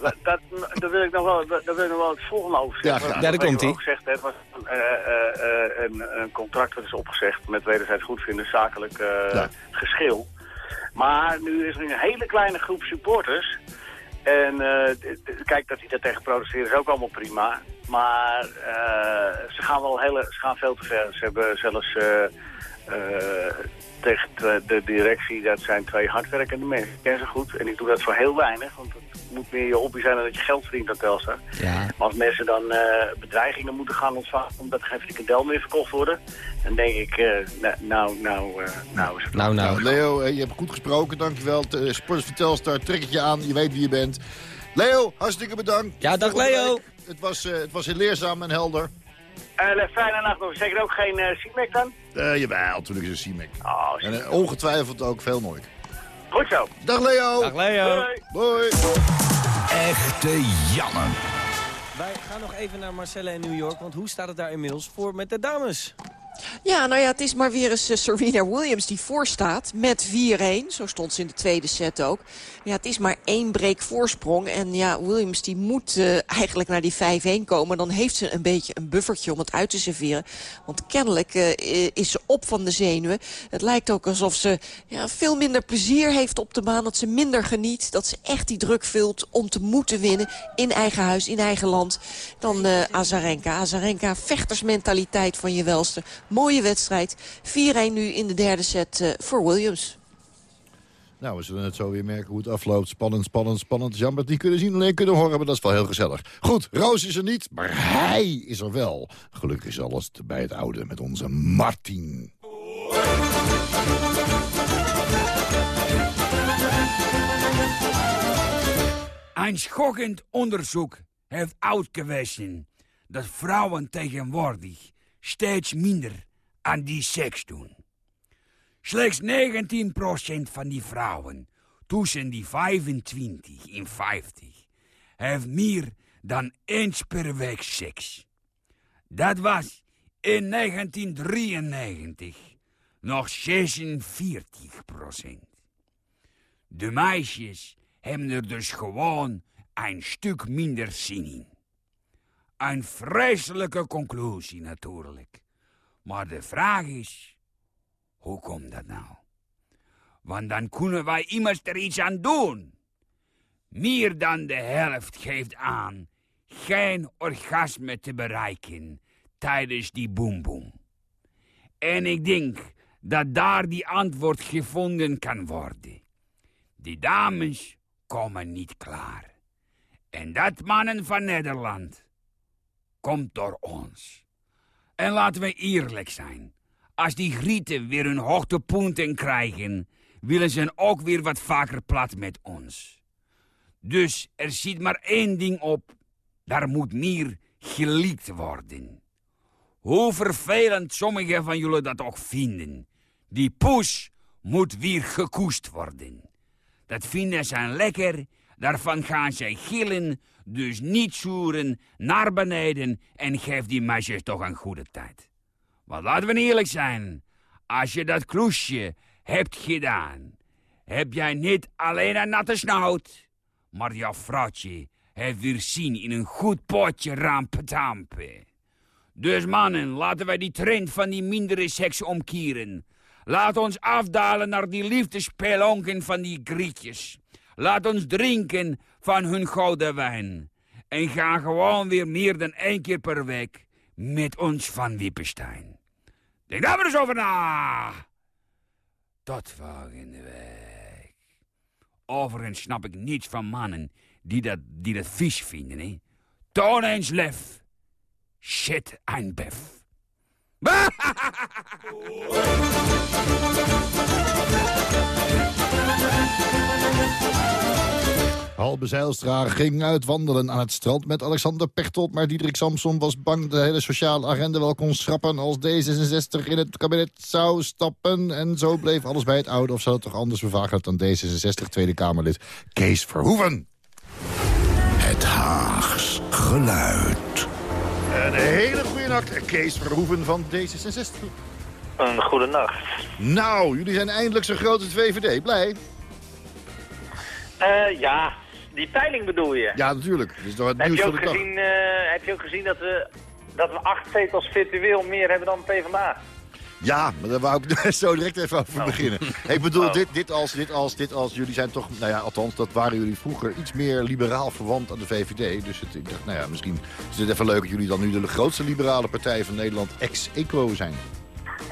dat, dat, daar wil ik nog wel, daar wil ik nog wel het volgende over zeggen. Ja, daar komt ook ie. gezegd heb, was eh, eh, eh, een, een contract dat is opgezegd met wederzijds goedvinden, zakelijk eh, Ja. geschil. Maar nu is er een hele kleine groep supporters. En eh, kijk, dat die daar tegen protesteren is ook allemaal prima. Maar eh, ze gaan wel hele, ze gaan veel te ver. Ze hebben zelfs tegen de, de directie, dat zijn twee hardwerkende mensen. Ik ken ze goed en ik doe dat voor heel weinig. Want het moet meer je hobby zijn dan dat je geld verdient aan Telstar. Ja. Maar als mensen dan eh, bedreigingen moeten gaan ontvangen omdat er geen frikandel meer verkocht worden, dan denk ik, eh, nou, nou, nou, eh, nou is het Nou, Nou, nou. Leo, eh, je hebt goed gesproken. Dankjewel. Eh, Sporters van Telstar, trek het je aan. Je weet wie je bent. Leo, hartstikke bedankt. Ja, dag, Volgende Leo. Het was, eh, het was heel leerzaam en helder. Eh, fijne nacht nog. Zeker ook geen uh, Siemek dan? Eh jawel, natuurlijk is het CIMEC. Oh, En eh, ongetwijfeld ook veel nooit. goed zo. Dag Leo. Dag Leo. Doei. Hoi. Echte Janne. Wij gaan nog even naar Marcella in New York, want hoe staat het daar inmiddels voor met de dames? Ja, nou ja, het is maar weer eens uh, Serena Williams die voorstaat met 4-1. Zo stond ze in de tweede set ook. Ja, het is maar één break voorsprong. En ja, Williams die moet uh, eigenlijk naar die 5-1 komen. Dan heeft ze een beetje een buffertje om het uit te serveren. Want kennelijk uh, is ze op van de zenuwen. Het lijkt ook alsof ze ja, veel minder plezier heeft op de baan. Dat ze minder geniet. Dat ze echt die druk vult om te moeten winnen. In eigen huis, in eigen land. Dan uh, Azarenka. Azarenka, vechtersmentaliteit van je welste. Mooie wedstrijd. 4-1 nu in de derde set uh, voor Williams. Nou, we zullen het zo weer merken hoe het afloopt. Spannend, spannend, spannend. Jammer dat niet kunnen zien, alleen kunnen horen, maar dat is wel heel gezellig. Goed, Roos is er niet, maar hij is er wel. Gelukkig is alles bij het oude met onze Martin. Een schokkend onderzoek heeft uitgewezen dat vrouwen tegenwoordig steeds minder aan die seks doen. Slechts 19% van die vrouwen tussen die 25 en 50 heeft meer dan eens per week seks. Dat was in 1993 nog 46% De meisjes hebben er dus gewoon een stuk minder zin in. Een vreselijke conclusie natuurlijk. Maar de vraag is, hoe komt dat nou? Want dan kunnen wij immers er iets aan doen. Meer dan de helft geeft aan geen orgasme te bereiken tijdens die boemboem. En ik denk dat daar die antwoord gevonden kan worden. Die dames komen niet klaar. En dat mannen van Nederland komt door ons. En laten we eerlijk zijn. Als die grieten weer hun hoogtepunten krijgen, willen ze ook weer wat vaker plat met ons. Dus er zit maar één ding op. Daar moet meer geliekt worden. Hoe vervelend sommigen van jullie dat ook vinden. Die poes moet weer gekoest worden. Dat vinden ze lekker, daarvan gaan zij gillen, dus niet zoeren, naar beneden en geef die meisjes toch een goede tijd. Maar laten we eerlijk zijn, als je dat kloesje hebt gedaan, heb jij niet alleen een natte snout, maar jouw vrouwtje heeft weer zin in een goed potje rampetampe. Dus mannen, laten wij die trend van die mindere seks omkeren. Laat ons afdalen naar die liefdespelonken van die grietjes. Laat ons drinken van hun gouden wijn. En ga gewoon weer meer dan één keer per week met ons van Wippenstein. Denk daar maar eens over na. Tot volgende week. Overigens snap ik niets van mannen die dat, die dat vies vinden, hè. Toon eens lef. Shit ein bef. Halbe Zijlstra ging uitwandelen aan het strand met Alexander Pechtold... maar Diederik Samson was bang de hele sociale agenda wel kon schrappen... als D66 in het kabinet zou stappen. En zo bleef alles bij het oude. Of zou het toch anders vervagen dan D66 Tweede Kamerlid Kees Verhoeven. Het Haags geluid. Een hele goede nacht, Kees Verhoeven van D66. Een goede nacht. Nou, jullie zijn eindelijk zo groot als VVD. Blij? Uh, ja, die peiling bedoel je? Ja, natuurlijk. Dat is toch het heb, nieuws je ook gezien, uh, heb je ook gezien dat we, dat we acht zetels virtueel meer hebben dan PvdA? Ja, maar daar wou ik zo direct even over Oh. beginnen. Ik bedoel, Oh. dit, dit, als, dit, als, dit als, jullie zijn toch, nou ja, althans, dat waren jullie vroeger iets meer liberaal verwant aan de VVD. Dus het, ik dacht, nou ja, misschien is het even leuk dat jullie dan nu de grootste liberale partij van Nederland ex-equo zijn.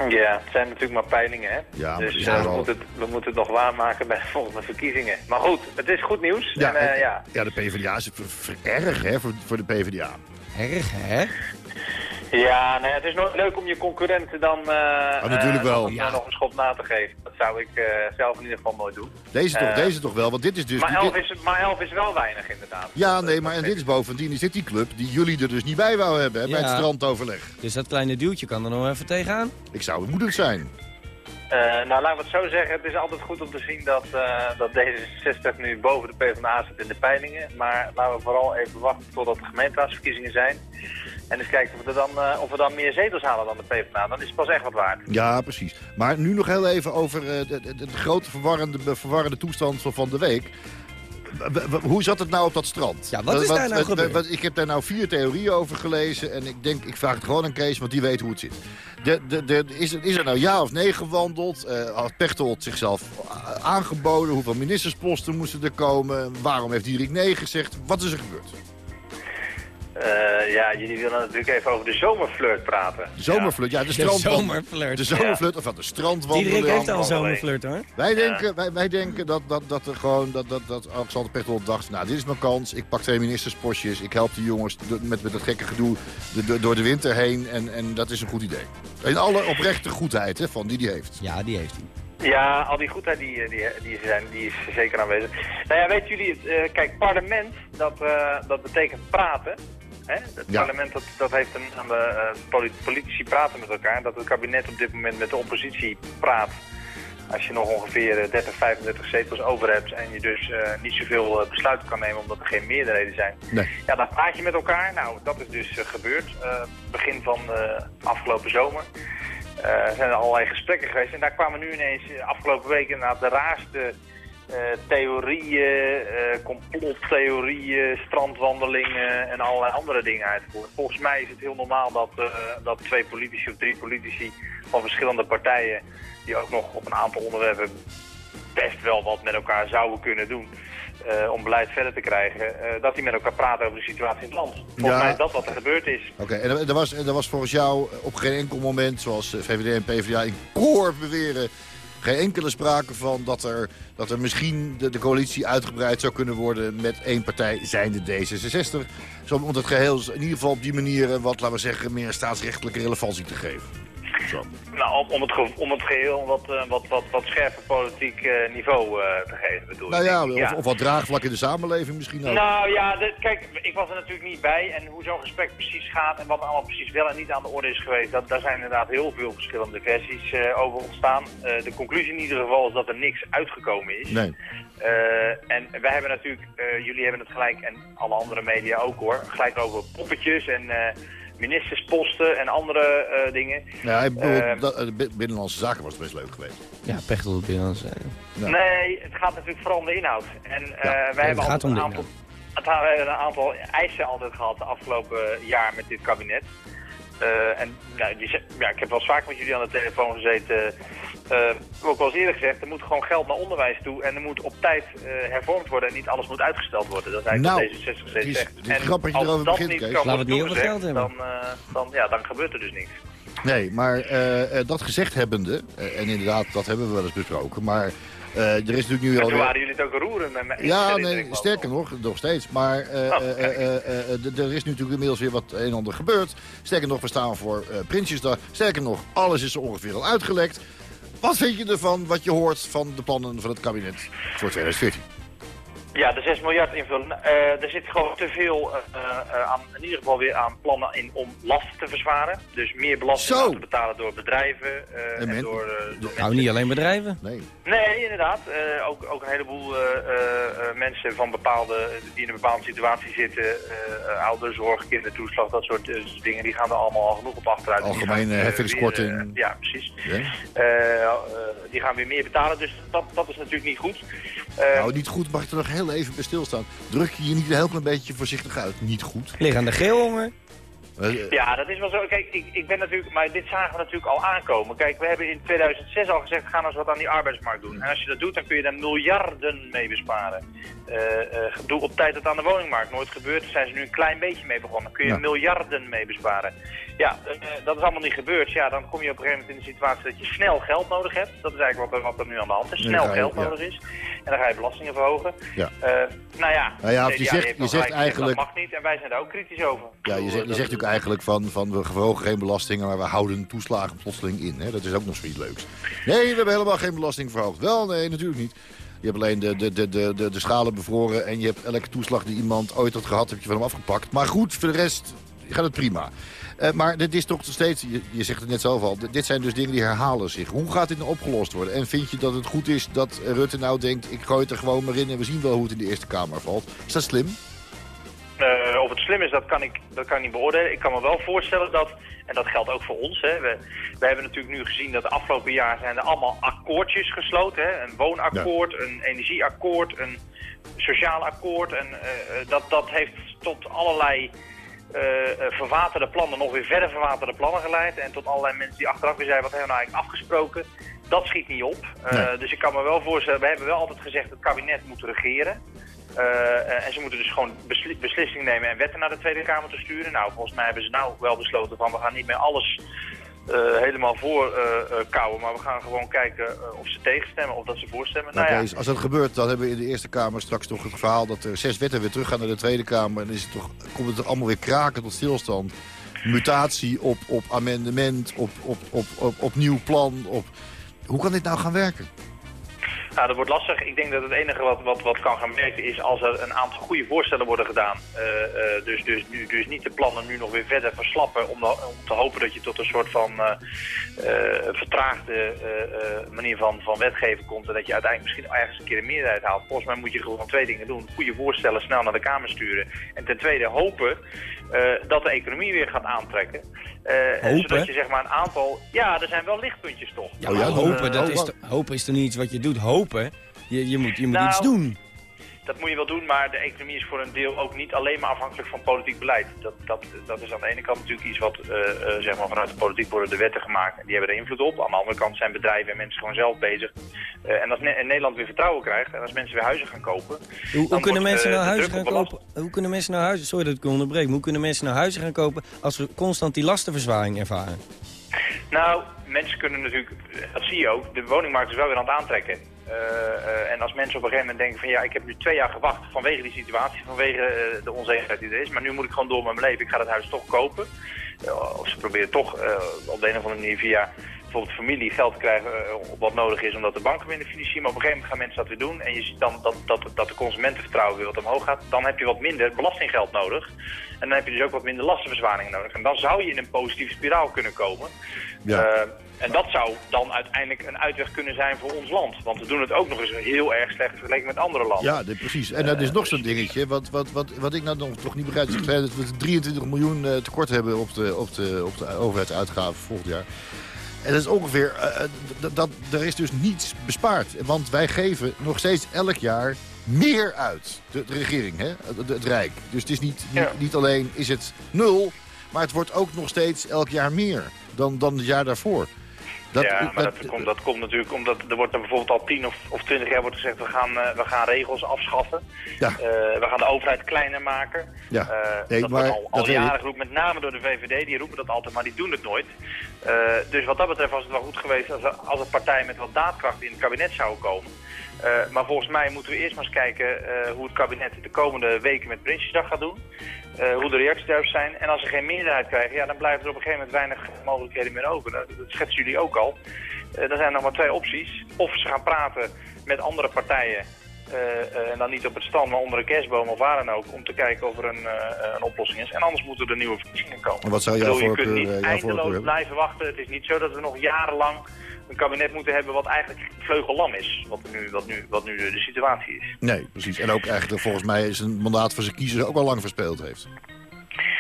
Ja, het zijn natuurlijk maar peilingen, hè? Ja, maar dus eh, wel we, moeten het, we moeten het nog waarmaken bij de volgende verkiezingen. Maar goed, het is goed nieuws. Ja, en, eh, en- ja. ja, de PvdA is erg, hè, voor, voor de PvdA. Erg, hè? Ja nou ja, het is nooit leuk om je concurrenten dan, eh, Oh, natuurlijk eh, wel. nog, Ja. nog een schop na te geven. Dat zou ik eh, zelf in ieder geval nooit doen. Deze toch, deze toch wel, want dit is dus... maar, dit- elf is, maar elf is wel weinig, inderdaad. Ja, nee, maar en dit is bovendien is dit die club die jullie er dus niet bij wou hebben, hè, bij het strandoverleg. Dus dat kleine duwtje kan er nog even tegenaan. Ik zou het moedig zijn. Eh, nou, laten we het zo zeggen. Het is altijd goed om te zien dat, eh, dat D66 nu boven de PvdA zit in de peilingen. Maar laten we vooral even wachten totdat de gemeenteraadsverkiezingen zijn. En eens kijken of we, dan, eh, of we dan meer zetels halen dan de PvdA. Dan is het pas echt wat waard. Ja, precies. Maar nu nog heel even over eh, de, de, de grote verwarrende, verwarrende toestand van van de week. W- Hoe zat het nou op dat strand? Ja, wat is daar nou gebeurd? wat- ik heb daar nou vier theorieën over gelezen. En ik denk, ik vraag het gewoon aan Kees, want die weet hoe het zit. De, de, de, is, er, is er nou ja of nee gewandeld? Eh had Pechtold zichzelf aangeboden? Hoeveel ministersposten moesten er komen? Waarom heeft Dierik nee gezegd? Wat is er gebeurd? Eh, ja, jullie willen natuurlijk even over de zomerflirt praten. De zomerflirt, ja, de De strandwand- zomerflirt. De zomerflirt, of wat, de strandwandeling. Diederik heeft al zomerflirt hoor. Wij denken, wij, wij denken dat, dat, dat er gewoon dat, dat, dat Alexander Pechtold dacht... nou, dit is mijn kans, ik pak twee ministerspostjes... ik help die jongens met, met dat gekke gedoe de- de- door de winter heen... En, en dat is een goed idee. In alle oprechte goedheid hè, van die die heeft. Ja, die heeft hij. Ja, al die goedheid die, die, die, zijn, die is zeker aanwezig. Nou ja, weten jullie, eh, kijk, parlement, dat, eh, dat betekent praten. Hè? Het Ja. parlement dat, dat heeft een, aan de eh, poli- politici praten met elkaar. Dat het kabinet op dit moment met de oppositie praat. Als je nog ongeveer eh, 30, 35 zetels over hebt en je dus eh, niet zoveel eh, besluiten kan nemen omdat er geen meerderheden zijn. Nee. Ja, dan praat je met elkaar. Nou, dat is dus eh, gebeurd. Eh, begin van eh, afgelopen zomer. Eh, zijn er allerlei gesprekken geweest. En daar kwamen nu ineens eh, afgelopen week inderdaad de raarste eh, theorieën, eh, complottheorieën, strandwandelingen en allerlei andere dingen uitgevoerd. Volgens mij is het heel normaal dat, eh, dat twee politici of drie politici van verschillende partijen, die ook nog op een aantal onderwerpen best wel wat met elkaar zouden kunnen doen. eh, om beleid verder te krijgen, eh, dat die met elkaar praten over de situatie in het land. Volgens Ja. mij is dat wat er gebeurd is. Oké, en er, was, er was volgens jou op geen enkel moment... zoals eh, VVD en PvdA in koor beweren... geen enkele sprake van dat er, dat er misschien de, de coalitie uitgebreid zou kunnen worden... met één partij, zijnde D66. Zo, om het geheel in ieder geval op die manier... eh, wat, laten we zeggen, meer staatsrechtelijke relevantie te geven. Zo. Nou, om, om, het, om het geheel wat, eh, wat, wat, wat scherper politiek eh, niveau eh, te geven, bedoel Nou ik. ja, of, of wat draagvlak in de samenleving misschien ook. Nou ja, kijk, ik was er natuurlijk niet bij en hoe zo'n gesprek precies gaat en wat allemaal precies wel en niet aan de orde is geweest, dat, daar zijn inderdaad heel veel verschillende versies over ontstaan. De conclusie in ieder geval is dat er niks uitgekomen is. Nee. En wij hebben natuurlijk, jullie hebben het gelijk, en alle andere media ook hoor, gelijk over poppetjes en ministersposten en andere eh, dingen. Ja, ik bedoel, Eh, dat, eh, de Binnenlandse Zaken was best leuk geweest. Ja, Pechtold op binnen. Ja. Nee, het gaat natuurlijk vooral om de inhoud. En eh, wij het hebben gaat altijd om een aantal, het, we hebben een aantal eisen altijd gehad de afgelopen jaar met dit kabinet. Eh, en nou, die, ja, ik heb wel eens vaak met jullie aan de telefoon gezeten. Eh ook al eens eerder gezegd, er moet gewoon geld naar onderwijs toe. En er moet op tijd eh, hervormd worden en niet alles moet uitgesteld worden. Dat is eigenlijk Nou, wat D66 steeds het is- zegt. het is en grappig dat je als erover dat begint, niet Kees. kan Laten we het geld dan, eh, dan, ja, dan gebeurt er dus niks. Nee, maar dat gezegd hebbende, en inderdaad, dat hebben we wel eens besproken, maar eh, er is natuurlijk nu al... toen waren jullie het ook roeren met mij. Ja, nee, sterker nog, nog steeds. Maar eh, Oh, eh, eh, eh, eh, er is nu natuurlijk inmiddels weer wat een en ander gebeurd. Sterker nog, we staan voor eh, Prinsjesdag. Sterker nog, alles is er ongeveer al uitgelekt. Wat vind je ervan, wat je hoort van de plannen van het kabinet voor 2014? Ja, de 6 miljard invullen. Eh, er zit gewoon te veel eh, eh, aan, in ieder geval weer aan plannen in om lasten te verzwaren. Dus meer belasting Zo. laten betalen door bedrijven eh, En door, eh, door Nou, niet alleen bedrijven. Nee. Nee, inderdaad. Eh, ook, ook een heleboel eh, eh, eh, mensen van bepaalde, die in een bepaalde situatie zitten. eh eh, ouderenzorg, kindertoeslag, dat soort dingen. Die gaan er allemaal al genoeg op achteruit. Eh, heffingskorting. ja, precies. Die gaan weer meer betalen, dus dat, dat is natuurlijk niet goed. Eh, Nou, niet goed, mag ik er nog heel even bij stilstaan. Druk je je niet een heel klein beetje voorzichtig uit. Niet goed. Lig aan de geelhonger. Eh, Ja, dat is wel zo. Kijk, ik, ik ben natuurlijk, maar dit zagen we natuurlijk al aankomen. Kijk, we hebben in 2006 al gezegd, ga nou eens wat aan die arbeidsmarkt doen. En als je dat doet, dan kun je daar miljarden mee besparen. Eh, eh, doe op tijd het aan de woningmarkt. Nooit gebeurd, daar zijn ze nu een klein beetje mee begonnen. Kun je Ja. miljarden mee besparen. Ja, eh, dat is allemaal niet gebeurd. Ja, dan kom je op een gegeven moment in de situatie dat je snel geld nodig hebt. Dat is eigenlijk wat er, wat er nu aan de hand is. Snel je- geld ja. nodig is. En dan ga je belastingen verhogen. Ja. Eh, nou ja, Nou ja, eh, je zegt- je zegt eigenlijk- Dat mag niet en wij zijn daar ook kritisch over. Ja, je zegt, je zegt natuurlijk eigenlijk van, van we verhogen geen belastingen, maar we houden toeslagen plotseling in. Hè? Dat is ook nog zoiets leuks. Nee, we hebben helemaal geen belasting verhoogd. Wel, nee, natuurlijk niet. Je hebt alleen de, de, de, de, de, de schalen bevroren en je hebt elke toeslag die iemand ooit had gehad, heb je van hem afgepakt. Maar goed, voor de rest, gaat het prima. Eh, maar dit is toch steeds, je, je zegt het net zelf al... dit zijn dus dingen die herhalen zich. Hoe gaat dit nou opgelost worden? En vind je dat het goed is dat Rutte nou denkt... ik gooi het er gewoon maar in en we zien wel hoe het in de Eerste Kamer valt? Is dat slim? Uh, of het slim is, dat kan, ik, dat kan ik niet beoordelen. Ik kan me wel voorstellen dat, en dat geldt ook voor ons... Hè, we, we hebben natuurlijk nu gezien dat de afgelopen jaar zijn er allemaal akkoordjes gesloten. Hè, een woonakkoord, een energieakkoord, een sociaal akkoord. En uh, dat, dat heeft tot allerlei uh, verwaterde plannen, nog weer verder verwaterde plannen geleid. En tot allerlei mensen die achteraf weer zeiden, wat hebben we nou eigenlijk afgesproken? Dat schiet niet op. Nee. Dus ik kan me wel voorstellen, we hebben wel altijd gezegd, het kabinet moet regeren. Uh, en ze moeten dus gewoon besli beslissingen nemen en wetten naar de Tweede Kamer te sturen. Nou, volgens mij hebben ze nou wel besloten van we gaan niet meer alles uh, helemaal voor uh, kouwen. Maar we gaan gewoon kijken of ze tegenstemmen of dat ze voorstemmen. Nou, nou ja. Als dat gebeurt, dan hebben we in de Eerste Kamer straks toch het verhaal... dat er zes wetten weer teruggaan naar de Tweede Kamer. En dan is het toch, komt het er allemaal weer kraken tot stilstand. Mutatie op, op amendement, op, op, op, op, op nieuw plan. Op... Hoe kan dit nou gaan werken? Nou, dat wordt lastig. Ik denk dat het enige wat, wat, wat kan gaan werken is als er een aantal goede voorstellen worden gedaan. Uh, uh, dus, dus, nu, dus niet de plannen nu nog weer verder verslappen om, om te hopen dat je tot een soort van uh, vertraagde manier van, van wetgeven komt. En dat je uiteindelijk misschien ergens een keer een meerderheid haalt. Volgens mij moet je gewoon twee dingen doen. Goede voorstellen snel naar de Kamer sturen. En ten tweede hopen dat de economie weer gaat aantrekken. Hopen? Zodat je zeg maar een aantal... Ja, er zijn wel lichtpuntjes toch. Ja, maar hopen, dat is, hopen is toch niet iets wat je doet? Hopen je, je moet, je moet nou, iets doen. Dat moet je wel doen, maar de economie is voor een deel ook niet alleen maar afhankelijk van politiek beleid. Dat, dat, dat is aan de ene kant natuurlijk iets wat uh, uh, zeg maar vanuit de politiek worden de wetten gemaakt. En die hebben er invloed op. Aan de andere kant zijn bedrijven en mensen gewoon zelf bezig. Uh, en als ne Nederland weer vertrouwen krijgt en als mensen weer huizen gaan kopen... Hoe, hoe kunnen mensen nou huizen gaan kopen? Hoe kunnen mensen nou huizen... Sorry dat ik onderbreek, maar hoe kunnen mensen nou huizen gaan kopen als we constant die lastenverzwaring ervaren? Nou, mensen kunnen natuurlijk, dat zie je ook, de woningmarkt is wel weer aan het aantrekken. Uh, uh, en als mensen op een gegeven moment denken van ja, ik heb nu twee jaar gewacht vanwege die situatie, vanwege uh, de onzekerheid die er is. Maar nu moet ik gewoon door met mijn leven, ik ga het huis toch kopen. of ze proberen toch op de een of andere manier via bijvoorbeeld familie geld krijgen op wat nodig is omdat de banken minder financieren. Maar op een gegeven moment gaan mensen dat weer doen. En je ziet dan dat, dat, dat de consumentenvertrouwen weer wat omhoog gaat. Dan heb je wat minder belastinggeld nodig. En dan heb je dus ook wat minder lastenverzwaringen nodig. En dan zou je in een positieve spiraal kunnen komen. Ja. Uh, en dat zou dan uiteindelijk een uitweg kunnen zijn voor ons land. Want we doen het ook nog eens heel erg slecht vergeleken met andere landen. Ja, dit, precies. En dat is uh, nog zo'n dingetje. Wat, wat, wat, wat ik nou nog toch niet begrijp... is dat we 23 miljoen uh, tekort hebben op de, op de, op de overheidsuitgaven volgend jaar. En dat is ongeveer... Uh, dat, er is dus niets bespaard. Want wij geven nog steeds elk jaar meer uit. De, de regering, hè? Het, het, Rijk. Dus het is niet, niet, ja. niet alleen is het nul... maar het wordt ook nog steeds elk jaar meer dan, dan het jaar daarvoor. Dat, ja, maar dat, dat, komt, dat komt natuurlijk omdat er wordt er bijvoorbeeld al 10 of, of 20 jaar wordt gezegd... we gaan, uh, we gaan regels afschaffen. Ja. Uh, we gaan de overheid kleiner maken. Ja. Uh, nee, dat maar, wordt al, al jaren geroepen, met name door de VVD. Die roepen dat altijd, maar die doen het nooit. dus wat dat betreft was het wel goed geweest... als, als een partij met wat daadkracht in het kabinet zou komen. Uh, maar volgens mij moeten we eerst maar eens kijken uh, hoe het kabinet de komende weken met Prinsjesdag gaat doen. Uh, hoe de reacties daarop zijn. En als ze geen meerderheid krijgen, ja, dan blijven er op een gegeven moment weinig mogelijkheden meer over. Dat, dat schetsen jullie ook al. er zijn nog maar twee opties. Of ze gaan praten met andere partijen. en dan niet op het stand, maar onder een kerstboom of waar dan ook. Om te kijken of er een, een oplossing is. En anders moeten er nieuwe verkiezingen komen. En wat zou jouw voorkeur, Je kunt niet eindeloos blijven wachten. Het is niet zo dat we nog jarenlang een kabinet moeten hebben wat eigenlijk vleugellam is. Wat nu, wat nu, wat nu de, situatie is. Nee, precies. En ook eigenlijk volgens mij is een mandaat voor zijn kiezers ook al lang verspeeld heeft.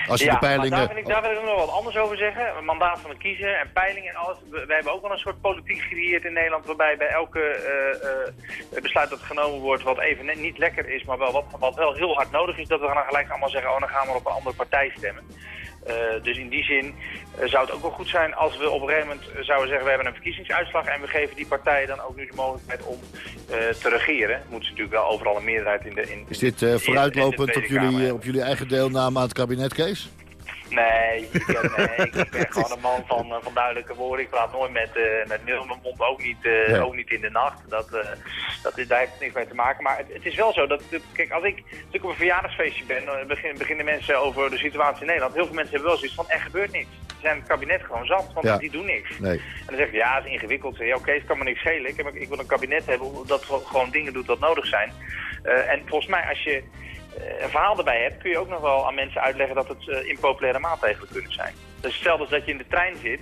Als je ja, de peilingen... daar, wil ik, daar wil ik nog wat anders over zeggen. Een mandaat van de kiezer en peilingen en alles. We, we, hebben ook wel een soort politiek gecreëerd in Nederland... waarbij bij elke uh, uh, besluit dat genomen wordt wat even net niet lekker is... maar wel wat, wat wel heel hard nodig is... dat we dan gelijk allemaal zeggen... oh, dan gaan we op een andere partij stemmen. Uh, dus in die zin uh, zou het ook wel goed zijn als we op een gegeven moment zouden zeggen... we hebben een verkiezingsuitslag en we geven die partijen dan ook nu de mogelijkheid om uh, te regeren. Moeten ze natuurlijk wel overal een meerderheid in de... In, Is dit vooruitlopend in de op, jullie, op jullie eigen deelname aan het kabinet, Kees? Nee, ik, nee, ik ben gewoon een man van, van duidelijke woorden. Ik praat nooit met, uh, met mijn mond, ook niet, uh, nee. ook niet in de nacht. Dat, uh, dat is, daar heeft het niks mee te maken. Maar het, het is wel zo dat, kijk, als ik, als ik op een verjaardagsfeestje ben, beginnen, beginnen mensen over de situatie in Nederland. Heel veel mensen hebben wel zoiets van, er gebeurt niks. Ze zijn het kabinet gewoon zat, want ja. die doen niks. Nee. En dan zeg je, ja, het is ingewikkeld. Ja, oké, okay, het kan me niks schelen. Ik, heb, ik wil een kabinet hebben dat gewoon dingen doet wat nodig zijn. en volgens mij, als je... eh, een verhaal erbij hebt, kun je ook nog wel aan mensen uitleggen dat het eh, impopulaire maatregelen kunnen zijn. Dus stel dus dat je in de trein zit,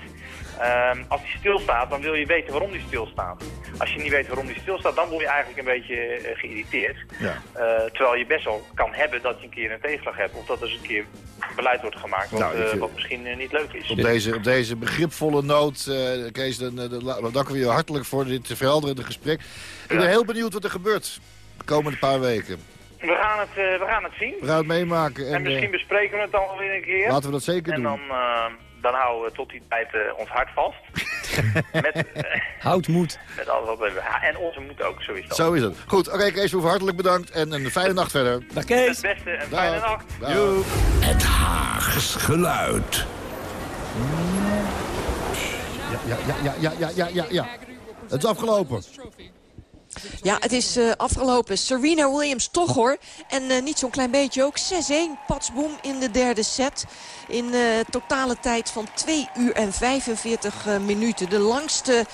ehm, als die stilstaat, dan wil je weten waarom die stilstaat. Als je niet weet waarom die stilstaat, dan word je eigenlijk een beetje eh, geïrriteerd. Ja. Terwijl je best wel kan hebben dat je een keer een tegenslag hebt. Of dat er eens een keer beleid wordt gemaakt wat, Nou, wat misschien niet leuk is. Op deze, op deze begripvolle noot, Kees, dan, dan la- dan danken we je hartelijk voor dit verhelderende gesprek. Ik ben heel benieuwd wat er gebeurt de komende paar weken. We gaan het, eh, we gaan het zien. We gaan het meemaken. En, En, misschien eh, bespreken we het dan weer een keer. laten we dat zeker en doen. dan, eh, dan houden we tot die tijd ons hart vast. met, Houd moed. met alles wat we hebben. Ja, en onze moed ook, zo is dat. Zo is het. Goed, oké Kees, Verhoeven, hartelijk bedankt en een fijne nacht verder. Dag Het Kees. beste en Dag. fijne nacht. Dag. Het Haags geluid. Ja, ja, ja, ja, ja, ja, ja, ja. Het is afgelopen. Ja, het is eh, afgelopen. Serena Williams toch hoor. En eh, niet zo'n klein beetje ook. 6-1, patsboom in de derde set. In eh, totale tijd van 2 uur en 45 eh, minuten. De langste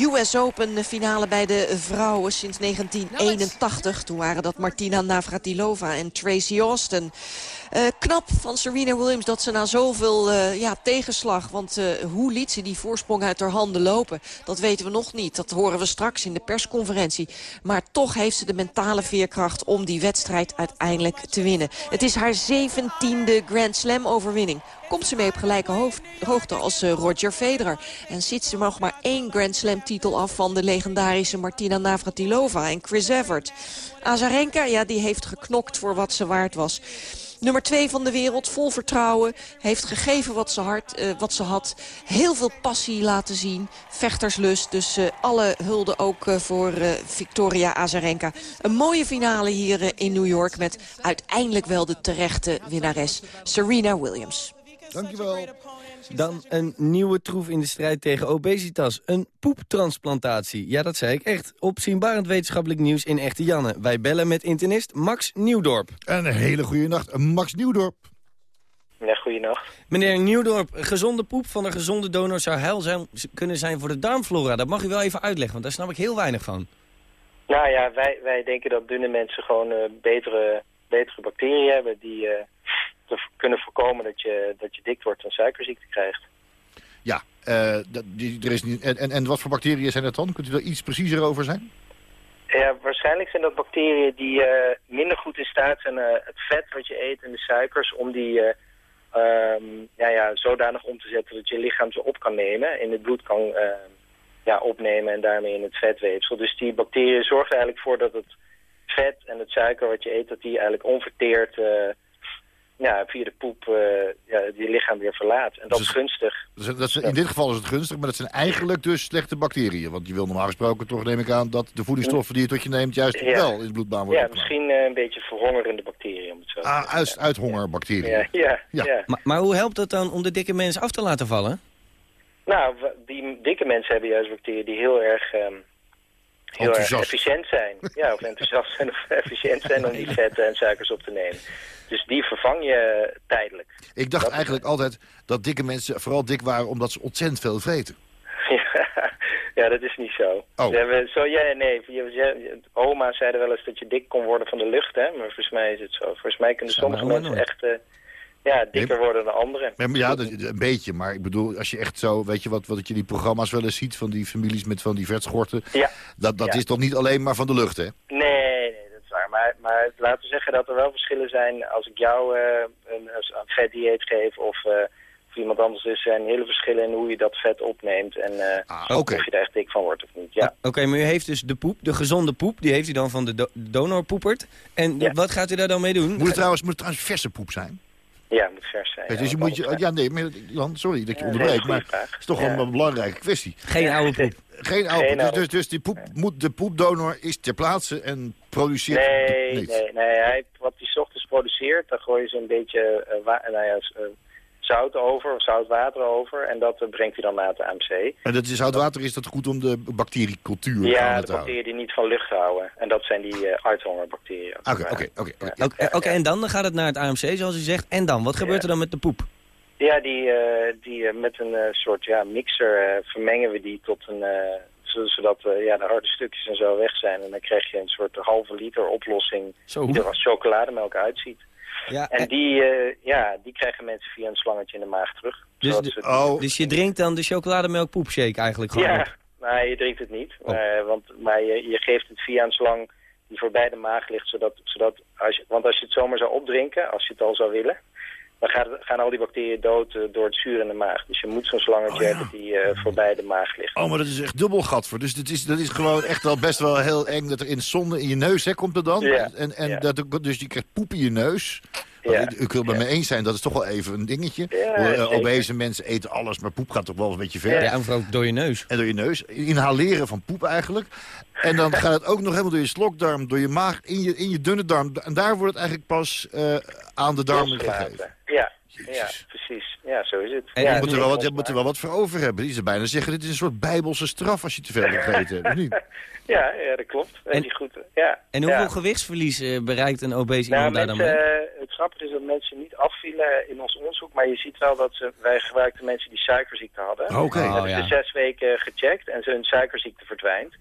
US Open finale bij de vrouwen sinds 1981. Toen waren dat Martina Navratilova en Tracy Austin. Knap van Serena Williams dat ze na zoveel ja, tegenslag... want hoe liet ze die voorsprong uit haar handen lopen? Dat weten we nog niet. Dat horen we straks in de persconferentie. Maar toch heeft ze de mentale veerkracht om die wedstrijd uiteindelijk te winnen. Het is haar zeventiende Grand Slam overwinning. Komt ze mee op gelijke hoogte als eh, Roger Federer. En zit ze nog maar één Grand Slam titel af van de legendarische Martina Navratilova en Chris Evert. Azarenka, ja, die heeft geknokt voor wat ze waard was. Nummer 2 van de wereld, vol vertrouwen. Heeft gegeven wat ze, eh, wat ze had. Heel veel passie laten zien. Vechterslust. Dus eh, alle hulde ook eh, voor Victoria Azarenka. Een mooie finale hier in New York. Met uiteindelijk wel de terechte winnares Serena Williams. Dankjewel. Dan een nieuwe troef in de strijd tegen obesitas. Een poeptransplantatie. Ja, dat zei ik echt. Opzienbarend wetenschappelijk nieuws in Echte Janne. Wij bellen met internist Max Nieuwdorp. En een hele goede nacht. Max Nieuwdorp. Ja, goeienacht. Meneer Nieuwdorp, gezonde poep van een gezonde donor zou heilzaam kunnen zijn voor de darmflora. Dat mag u wel even uitleggen, want daar snap ik heel weinig van. Nou ja, wij, wij denken dat dunne mensen gewoon eh, betere, betere bacteriën hebben die eh, te kunnen voorkomen dat je, dat je dik wordt en suikerziekte krijgt. Ja, dat, die, er is niet, en, en, wat voor bacteriën zijn dat dan? Kunt u daar iets preciezer over zijn? Ja, waarschijnlijk zijn dat bacteriën die eh, minder goed in staat zijn eh, het vet wat je eet en de suikers om die eh, ehm, ja, ja, zodanig om te zetten dat je lichaam ze op kan nemen, in het bloed kan ja, opnemen en daarmee in het vetweefsel. Dus die bacteriën zorgen eigenlijk voor dat het vet en het suiker wat je eet, dat die eigenlijk onverteerd ja, via de poep eh, ja, je lichaam weer verlaat. En dat Dus is gunstig. Dat is, dat is- in dit geval is het gunstig, maar dat zijn eigenlijk dus slechte bacteriën. Want je wil normaal gesproken toch, neem ik aan, dat de voedingsstoffen die je tot je neemt juist Ja. wel in de bloedbaan worden Ja, misschien eh, een beetje verhongerende bacteriën, om het zo Ah, uit, uithongerbacteriën. Ja, ja, Ja. ja. Maar, maar hoe helpt het dan om de dikke mensen af te laten vallen? Nou, die dikke mensen hebben juist bacteriën die heel erg, ehm, heel erg efficiënt zijn. ja, of enthousiast zijn of efficiënt zijn om die vetten en suikers op te nemen. Dus die vervang je tijdelijk. Ik dacht Dat- eigenlijk altijd dat dikke mensen vooral dik waren omdat ze ontzettend veel vreten. ja, dat is niet zo. Oh. Ze hebben, zo ja, nee, je, je- oma zeiden wel eens dat je dik kon worden van de lucht, hè? Maar volgens mij is het zo. Volgens mij kunnen Zou sommige mensen echt eh, ja, dikker worden dan anderen. Ja, maar ja, dat- een beetje. Maar ik bedoel, als je echt zo, weet je wat, wat je die programma's wel eens ziet van die families met van die vetschorten. Ja. Dat, dat Ja. is toch niet alleen maar van de lucht, hè? Nee, nee. Maar, maar laten we zeggen dat er wel verschillen zijn als ik jou eh, een, een vetdieet geef of, eh, of iemand anders. Dus er zijn hele verschillen in hoe je dat vet opneemt en eh, Ah, of je er echt dik van wordt of niet. Ja. Oké, maar u heeft dus de poep, de gezonde poep, die heeft u dan van de do donorpoepert. En Ja. wat gaat u daar dan mee doen? Moet het trouwens, moet het trouwens verse poep zijn? Ja, het moet vers zijn. Ja, dus je moet je, ja, nee, maar, Jan, sorry dat je onderbreekt, maar het is toch Ja. wel een belangrijke kwestie. Geen oude poep. Geen oude poep. Dus, dus, dus die poep, moet, de poepdonor is ter plaatse en produceert Nee, niet. nee, nee. Hij, wat hij 's ochtends produceert, daar gooi je ze een beetje eh, wa- nou ja, eh, zout over, of zout water over. En dat eh, brengt hij dan naar het AMC. En dat is zout water is dat goed om de bacteriecultuur Ja, de te houden. bacteriën die niet van lucht houden. En dat zijn die eh uithongerbacteriën. Oké, oké, oké. oké. Oké, en dan gaat het naar het AMC, zoals u zegt. En dan, wat gebeurt Ja. er dan met de poep? Ja, die, eh, die eh, met een eh, soort ja, mixer eh, vermengen we die tot een, eh, zodat uh, ja, de harde stukjes en zo weg zijn. En dan krijg je een soort halve liter oplossing Zo. die er als chocolademelk uitziet. Ja, En die, eh, ja, die krijgen mensen via een slangetje in de maag terug. Dus, de- Oh, dus je drinkt dan de chocolademelk poepshake eigenlijk gewoon ja, op? maar je drinkt het niet. Oh. Maar, want, maar je, je geeft het via een slang die voorbij de maag ligt. Zodat, zodat als je, want als je het zomaar zou opdrinken, als je het al zou willen... dan gaan al die bacteriën dood eh, door het zuur in de maag. Dus je moet zo'n slangetje Oh, ja. hebben die eh, voorbij de maag ligt. oh, maar dat is echt dubbel gat voor. Dus dat is, dat is gewoon echt wel best wel heel eng dat er in zonde in je neus hè, komt er dan. Ja, En, en ja. dat, dus je krijgt poep in je neus. Ja. U, u kunt het met me eens zijn, dat is toch wel even een dingetje. Ja, eh, obese mensen eten alles, maar poep gaat toch wel een beetje ver. Ja, en vooral door je neus. En door je neus. Inhaleren van poep eigenlijk. En dan gaat het ook nog helemaal door je slokdarm, door je maag, in je, in je dunne darm. En daar wordt het eigenlijk pas eh, aan de darmen gegeven. Ja, ja, precies. Ja, zo is het. En ja, je moet, er wel wat, je moet er wel wat voor over hebben. Die ze bijna zeggen, dit is een soort bijbelse straf als je te veel gegeten hebt. niet? Ja, ja, dat klopt. En- goed. Ja. En hoeveel ja. gewichtsverlies eh, bereikt een obese Nou, iemand daar dan mee? eh, het grappige is dat mensen niet afvielen in ons onderzoek, maar je ziet wel dat ze, wij gebruikten mensen die suikerziekte hadden. Oké. We Oh, hebben ja. ze zes weken gecheckt en hun suikerziekte verdwijnt.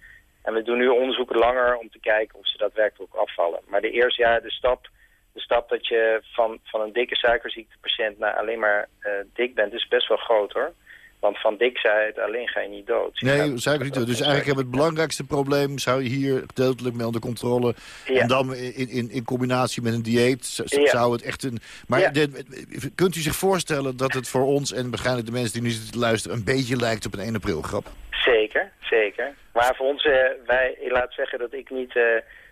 En we doen nu onderzoeken langer om te kijken of ze daadwerkelijk ook afvallen. Maar de eerste jaar, de stap, de stap dat je van, van een dikke suikerziektepatiënt naar alleen maar eh, dik bent, is best wel groot hoor. Want van dikheid alleen ga je niet dood. Je Nee, suikerziekte. Dus eigenlijk hebben we het belangrijkste probleem... zou je hier gedeeltelijk mee onder controle... Ja. en dan in, in, in combinatie met een dieet Ja. zou het echt een... Maar Ja. dit- kunt u zich voorstellen dat het voor ons... en waarschijnlijk de mensen die nu zitten te luisteren... een beetje lijkt op een 1 april grap? Zeker, zeker. Maar voor ons, eh, wij, ik laat zeggen dat ik niet eh,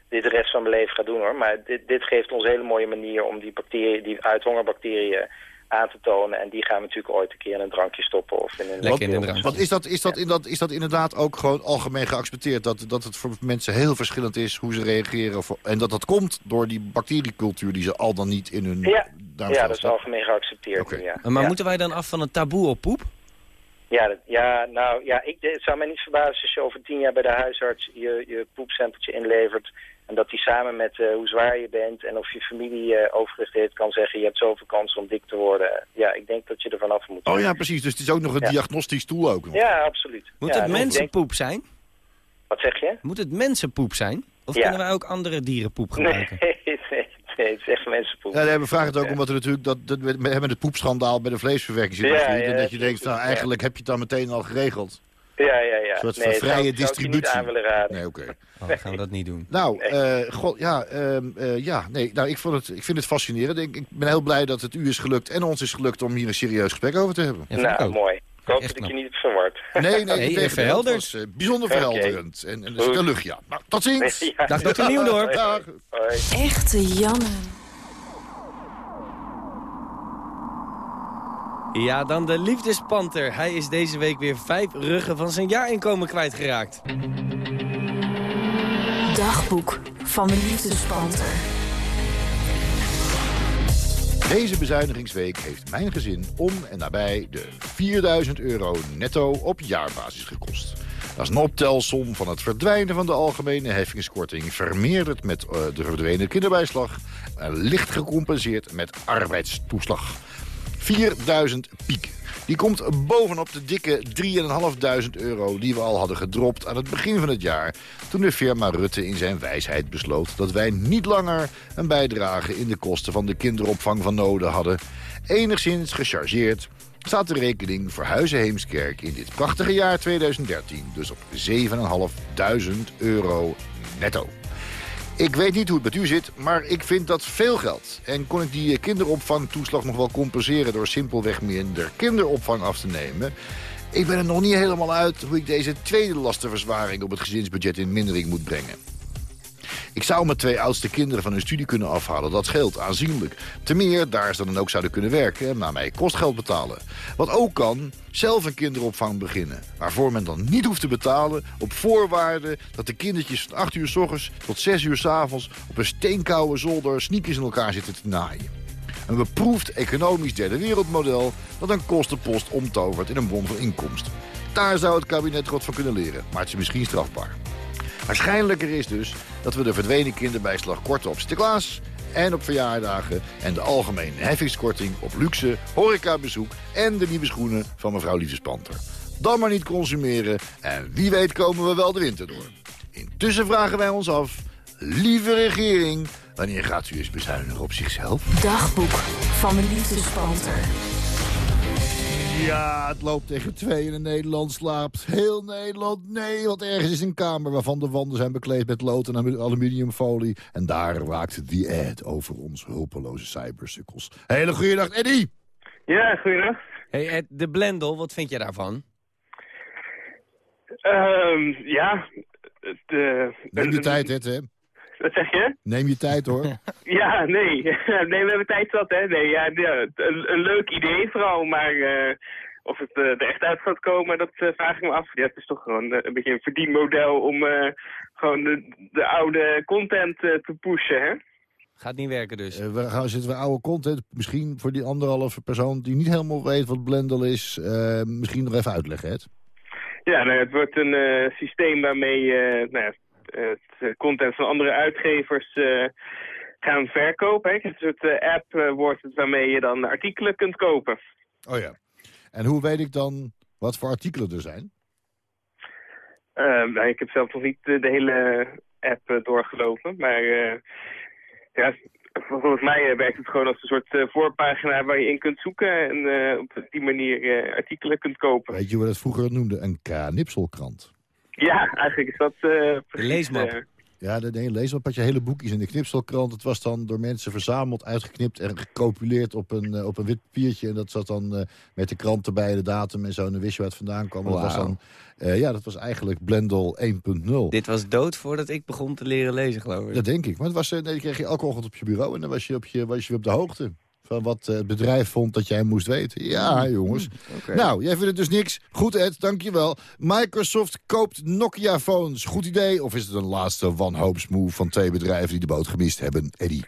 dit de rest van mijn leven ga doen hoor. Maar dit, dit geeft ons een hele mooie manier om die bacteriën, die uithongerbacteriën aan te tonen. En die gaan we natuurlijk ooit een keer in een drankje stoppen of in een... Lekker in een drankje. Want is dat, is, dat in dat, is dat inderdaad ook gewoon algemeen geaccepteerd... dat, dat het voor mensen heel verschillend is hoe ze reageren... Voor, en dat dat komt door die bacteriecultuur... die ze al dan niet in hun Ja, ja, dat is algemeen geaccepteerd. Ja. Maar ja. moeten wij dan af van het taboe op poep? Ja, dat- ja, nou, ja, ik, het zou mij niet verbazen als je over tien jaar bij de huisarts je, je poepsampletje inlevert. En dat die samen met eh, hoe zwaar je bent en of je familie eh overgewicht heeft kan zeggen... je hebt zoveel kansen om dik te worden. Ja, ik denk dat je er vanaf moet. Oh ja, precies. Dus het is ook nog een Ja. diagnostisch tool ook nog. Ja, absoluut. Moet ja, het mensenpoep zijn? Wat zeg je? Moet het mensenpoep zijn? Of Ja. kunnen wij ook andere dierenpoep Nee, gebruiken? nee, nee, het is echt mensenpoep. Ja, nee, we vragen het ook Ja. omdat we natuurlijk dat, dat we hebben het poepschandaal bij de vleesverwerkingsindustrie. Ja, ja, en dat je denkt, nou ja. eigenlijk heb je het dan meteen al geregeld. Ja, ja, ja. Een soort nee, dat vrije zou, zou ik je niet distributie. aan willen raden. Nee, oké. Oh, dan gaan we dat niet doen. Nou, eh, god, ja, ehm, eh, ja, nee, nou, ik, vond het, ik vind het fascinerend. Ik, ik ben heel blij dat het u is gelukt en ons is gelukt om hier een serieus gesprek over te hebben. Ja, nou, ook. mooi. Ik hoop Echt dat ik je niet heb verward. Nee, nee, Nee, verhelderd. Het was eh, bijzonder verhelderend. En, en dus Goed. de lucht, ja. Nou, tot ziens! Ja. Dag, dokter Nieuwdorp. Dag. Hoi. Echte Janne. Ja, dan de liefdespanter. Hij is deze week weer vijf ruggen van zijn jaarinkomen kwijtgeraakt. Dagboek van de liefdespanter. Deze bezuinigingsweek heeft mijn gezin om en nabij de 4000 euro netto op jaarbasis gekost. Dat is een optelsom van het verdwijnen van de algemene heffingskorting... vermeerderd met eh, de verdwenen kinderbijslag... en licht gecompenseerd met arbeidstoeslag. 4000 piek. Die komt bovenop de dikke 3.500 euro die we al hadden gedropt aan het begin van het jaar... toen de firma Rutte in zijn wijsheid besloot dat wij niet langer een bijdrage in de kosten van de kinderopvang van noden hadden. Enigszins gechargeerd staat de rekening voor Huizen Heemskerk in dit prachtige jaar 2013 dus op 7.500 euro netto. Ik weet niet hoe het met u zit, maar ik vind dat veel geld. En kon ik die kinderopvangtoeslag nog wel compenseren... door simpelweg minder kinderopvang af te nemen... Ik ben er nog niet helemaal uit hoe ik deze tweede lastenverzwaring... op het gezinsbudget in mindering moet brengen. Ik zou mijn twee oudste kinderen van hun studie kunnen afhalen. Dat scheelt aanzienlijk. Ten meer daar ze dan ook zouden kunnen werken en naar mij kostgeld betalen. Wat ook kan, zelf een kinderopvang beginnen. Waarvoor men dan niet hoeft te betalen op voorwaarde dat de kindertjes van 8 uur s ochtends tot 6 uur s avonds op een steenkoude zolder sneakers in elkaar zitten te naaien. Een beproefd economisch derde wereldmodel dat een kostenpost omtovert in een bron van inkomsten. Daar zou het kabinet wat van kunnen leren, maar het is misschien strafbaar. Waarschijnlijker is dus dat we de verdwenen kinderbijslag korten op Sinterklaas en op verjaardagen... en de algemene heffingskorting op luxe, horecabezoek... en de nieuwe schoenen van mevrouw Liefdespanter. dan maar niet consumeren. En wie weet komen we wel de winter door. Intussen vragen wij ons af, lieve regering... wanneer gaat u eens bezuinigen op zichzelf? Dagboek van de liefdespanter. Ja, het loopt tegen twee en Nederland slaapt. Heel Nederland, nee, want ergens is een kamer... waarvan de wanden zijn bekleed met lood en aluminiumfolie. En daar waakt die ad over ons hulpeloze cybersukkels. Hele goede dag, Eddie! Ja, goeiedag. Hey Ed, de Blendel, wat vind je daarvan? Ehm ja, het, eh, Neem een- tijd, Ed, hè? Wat zeg je? Neem je tijd, hoor. Ja, nee. nee, we hebben tijd zat, hè. Nee, ja, een, een leuk idee vooral, maar eh, of het eh, er echt uit gaat komen, dat eh, vraag ik me af. Ja, het is toch gewoon een beetje een verdienmodel om eh, gewoon de, de oude content eh, te pushen, hè. Gaat niet werken dus. Eh, we gaan zitten we oude content. Misschien voor die anderhalve persoon die niet helemaal weet wat Blendel is. eh, misschien nog even uitleggen, Ed. Ja, nou, het wordt een eh, systeem waarmee eh, nou ja, het eh, content van andere uitgevers eh, gaan verkopen. Hè. Een soort eh, app wordt het waarmee je dan artikelen kunt kopen. Oh ja. En hoe weet ik dan wat voor artikelen er zijn? Eh, nou, ik heb zelf nog niet de hele app doorgelopen, maar ja, volgens mij werkt het gewoon als een soort voorpagina waar je in kunt zoeken en op die manier artikelen kunt kopen. Weet je we dat vroeger noemden? Een knipselkrant. Ja, eigenlijk is dat... eh precies, leesmap. eh, Ja, de, nee, lees wat had je hele boekjes in de knipselkrant. Het was dan door mensen verzameld, uitgeknipt en gecopuleerd op een, eh, op een wit papiertje. En dat zat dan eh, met de krant erbij, de datum en zo. En dan wist je waar het vandaan kwam. Dat was dan, eh, ja, dat was eigenlijk Blendel 1.0. Dit was dood voordat ik begon te leren lezen, geloof ik. Dat denk ik. Maar het was, eh, nee, kreeg je elke ochtend op je bureau. En dan was je, op je, was je weer op de hoogte. Van wat het bedrijf vond dat jij moest weten. Ja, jongens. Oké. Nou, jij vindt het dus niks. Goed, Ed, dankjewel. Microsoft koopt Nokia-phones. Goed idee? Of is het een laatste wanhoopsmove van twee bedrijven die de boot gemist hebben? Eddie.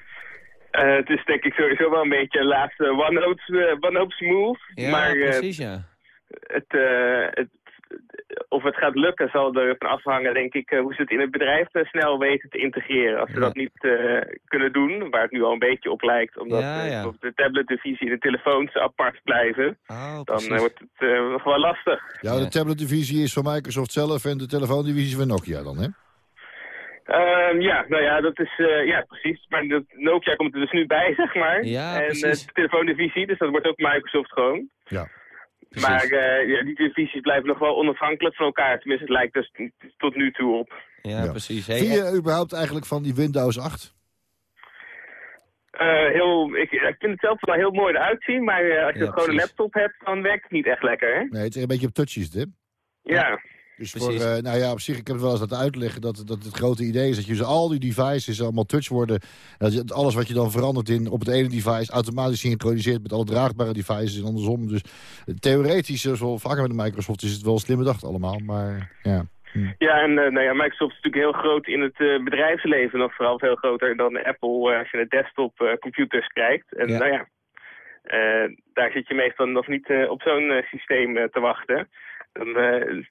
eh, het is denk ik sowieso wel een beetje een laatste uh, one move. Ja, maar eh, precies, ja. het, eh, het, of het gaat lukken zal er van afhangen, denk ik, eh, hoe ze het in het bedrijf eh, snel weten te integreren. Als ze Ja. dat niet eh, kunnen doen, waar het nu al een beetje op lijkt, omdat Ja, ja. bijvoorbeeld de tabletdivisie en de telefoons apart blijven, Oh, dan wordt het eh, nog wel lastig. Ja, de tabletdivisie is van Microsoft zelf en de telefoondivisie is van Nokia dan, hè? Ehm, ja, nou ja, dat is, eh, ja, precies. Maar dat, Nokia komt er dus nu bij, zeg maar. Ja, en precies. eh, de telefoondivisie, dus dat wordt ook Microsoft gewoon. Ja. Precies. Maar eh, ja, die divisies blijven nog wel onafhankelijk van elkaar. Tenminste, het lijkt dus tot nu toe op. Ja, Ja. precies. Hey, Vind je überhaupt eigenlijk van die Windows 8? Eh, heel, ik, ik vind het zelf wel heel mooi eruit zien, maar eh, als je Ja, gewoon een precies. laptop hebt, dan werkt het niet echt lekker, hè? Nee, het is een beetje op touches, hè? Ja. Dus Precies. voor, eh, nou ja, op zich, ik heb het wel eens laten uitleggen dat, dat het grote idee is dat je dus al die devices allemaal touch worden. En dat je, alles wat je dan verandert in, op het ene device automatisch synchroniseert met alle draagbare devices en andersom. Dus eh, theoretisch, zoals wel vaker met de Microsoft, is het wel een slimme dag allemaal. Maar ja. Hm. Ja, en eh, nou ja, Microsoft is natuurlijk heel groot in het eh, bedrijfsleven. Nog vooral veel groter dan Apple eh, als je naar desktop eh, computers kijkt. En Ja. nou ja, eh, daar zit je meestal nog niet eh, op zo'n eh, systeem eh, te wachten. Dan, eh,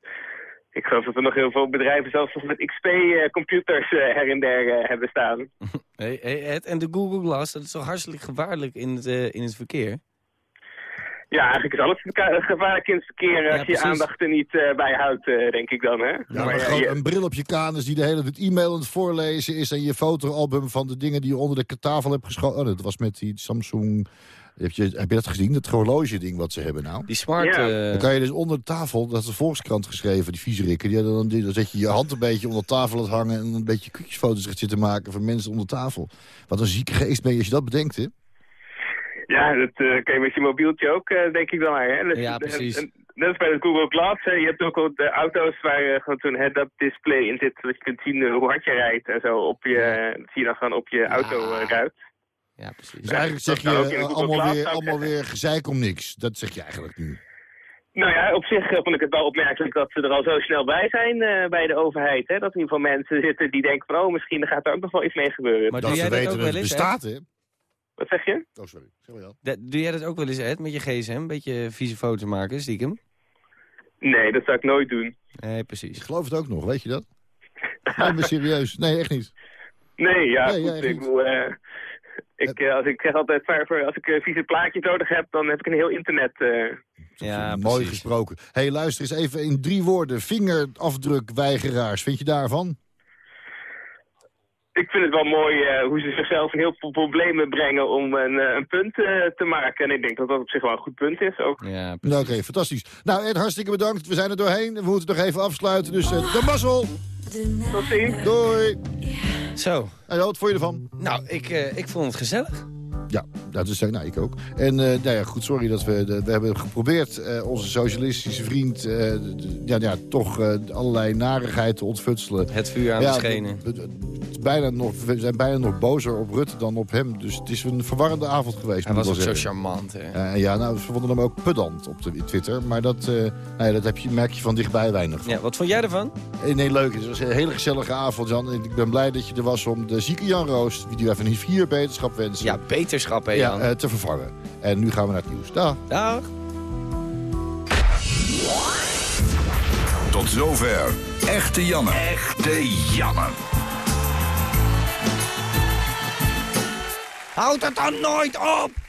ik geloof dat er nog heel veel bedrijven zelfs nog met XP-computers eh, her en der eh, hebben staan. hey, hey, Ed, en de Google Glass, dat is toch hartstikke gevaarlijk in het, eh, in het verkeer? Ja, eigenlijk is alles gevaarlijk in het verkeer Ja, als je je precies. aandacht er niet eh, bij houdt, eh, denk ik dan. Hè? Ja, Maar gewoon je- een bril op je kanus die de hele tijd e-mail aan het voorlezen is... en je fotoalbum van de dingen die je onder de tafel hebt geschoten. Oh, dat was met die Samsung... Heb je, heb je dat gezien? Dat horloge-ding wat ze hebben nou? Die smart... Ja. eh, Dan kan je dus onder de tafel, dat is de Volkskrant geschreven, die viezerikken. Die, dan, die, dan zet je je hand een beetje onder tafel laat hangen... en een beetje koekjesfoto's gaat zitten maken van mensen onder tafel. Wat een zieke geest ben je als je dat bedenkt, hè? Ja, dat eh, kan je met je mobieltje ook, eh, denk ik dan maar. Hè? Dat, Ja, precies. en- Net als bij de Google Glass, hè. je hebt ook al de auto's waar eh, gewoon zo'n head-up display in zit, zodat je kunt zien hoe hard je rijdt en zo. Op je, Dat zie je dan gewoon op je auto ruit. Ja, precies. Dus eigenlijk zeg je ook eh, Google allemaal, weer, ik allemaal weer gezeik om niks. Dat zeg je eigenlijk nu. Nou ja, op zich eh, vond ik het wel opmerkelijk dat ze er al zo snel bij zijn eh, bij de overheid. Hè? Dat in ieder geval mensen zitten die denken van, oh, misschien gaat er ook nog wel iets mee gebeuren. Maar dat doe ze jij dat weten ook dat wel eens, bestaat, hè? Wat zeg je? Oh, sorry. Zeg maar wel. Dat- Doe jij dat ook wel eens, Ed, met je gsm? Een beetje vieze foto's maken, stiekem? Nee, dat zou ik nooit doen. Nee, Ik precies. geloof het ook nog, weet je dat? Nee, maar serieus. Nee, echt niet. Nee, ja, Nee, ja, goed, ik bedoel, eh, Ik, eh, als ik zeg altijd, voor- als ik een vieze plaatje nodig heb, dan heb ik een heel internet. eh. Ja, Mooi gesproken. hey, luister eens even in drie woorden. Vingerafdrukweigeraars. Vind je daarvan? Ik vind het wel mooi eh, hoe ze zichzelf in heel veel problemen brengen om een, eh, een punt eh, te maken. En ik denk dat dat op zich wel een goed punt is ook. Ja, Nou, Oké, fantastisch. Nou, Ed, hartstikke bedankt. We zijn er doorheen. We moeten nog even afsluiten. Dus eh, de mazzel. Tot ziens. Doei. Zo. En wat vond je ervan? Nou, ik, eh, ik vond het gezellig. Ja, dat is, nou, ik ook. En eh, nou ja, goed, sorry dat we... de- we hebben geprobeerd eh, onze socialistische vriend... eh, d- d- ja, ja, toch allerlei narigheid te ontfutselen. Het vuur aan Ja, de schenen. bijna nog, we zijn bijna nog bozer op Rutte dan op hem. Dus het is een verwarrende avond geweest. Hij was ook zo charmant, hè. Ja, nou, ze vonden hem ook pedant op de Twitter. Maar dat, nou ja, dat heb je, merk je van dichtbij weinig van. Ja, wat vond jij ervan? Nee, leuk. Het was een hele gezellige avond, Jan. Ik ben blij dat je er was om de zieke Jan Roos... die even een vier beterschap wensen... Ja, hè, ja, Jan. eh, te vervangen. En nu gaan we naar het nieuws. Dag. Dag. Tot zover. Echte Janne. Echte Janne. Houd het dan nooit op!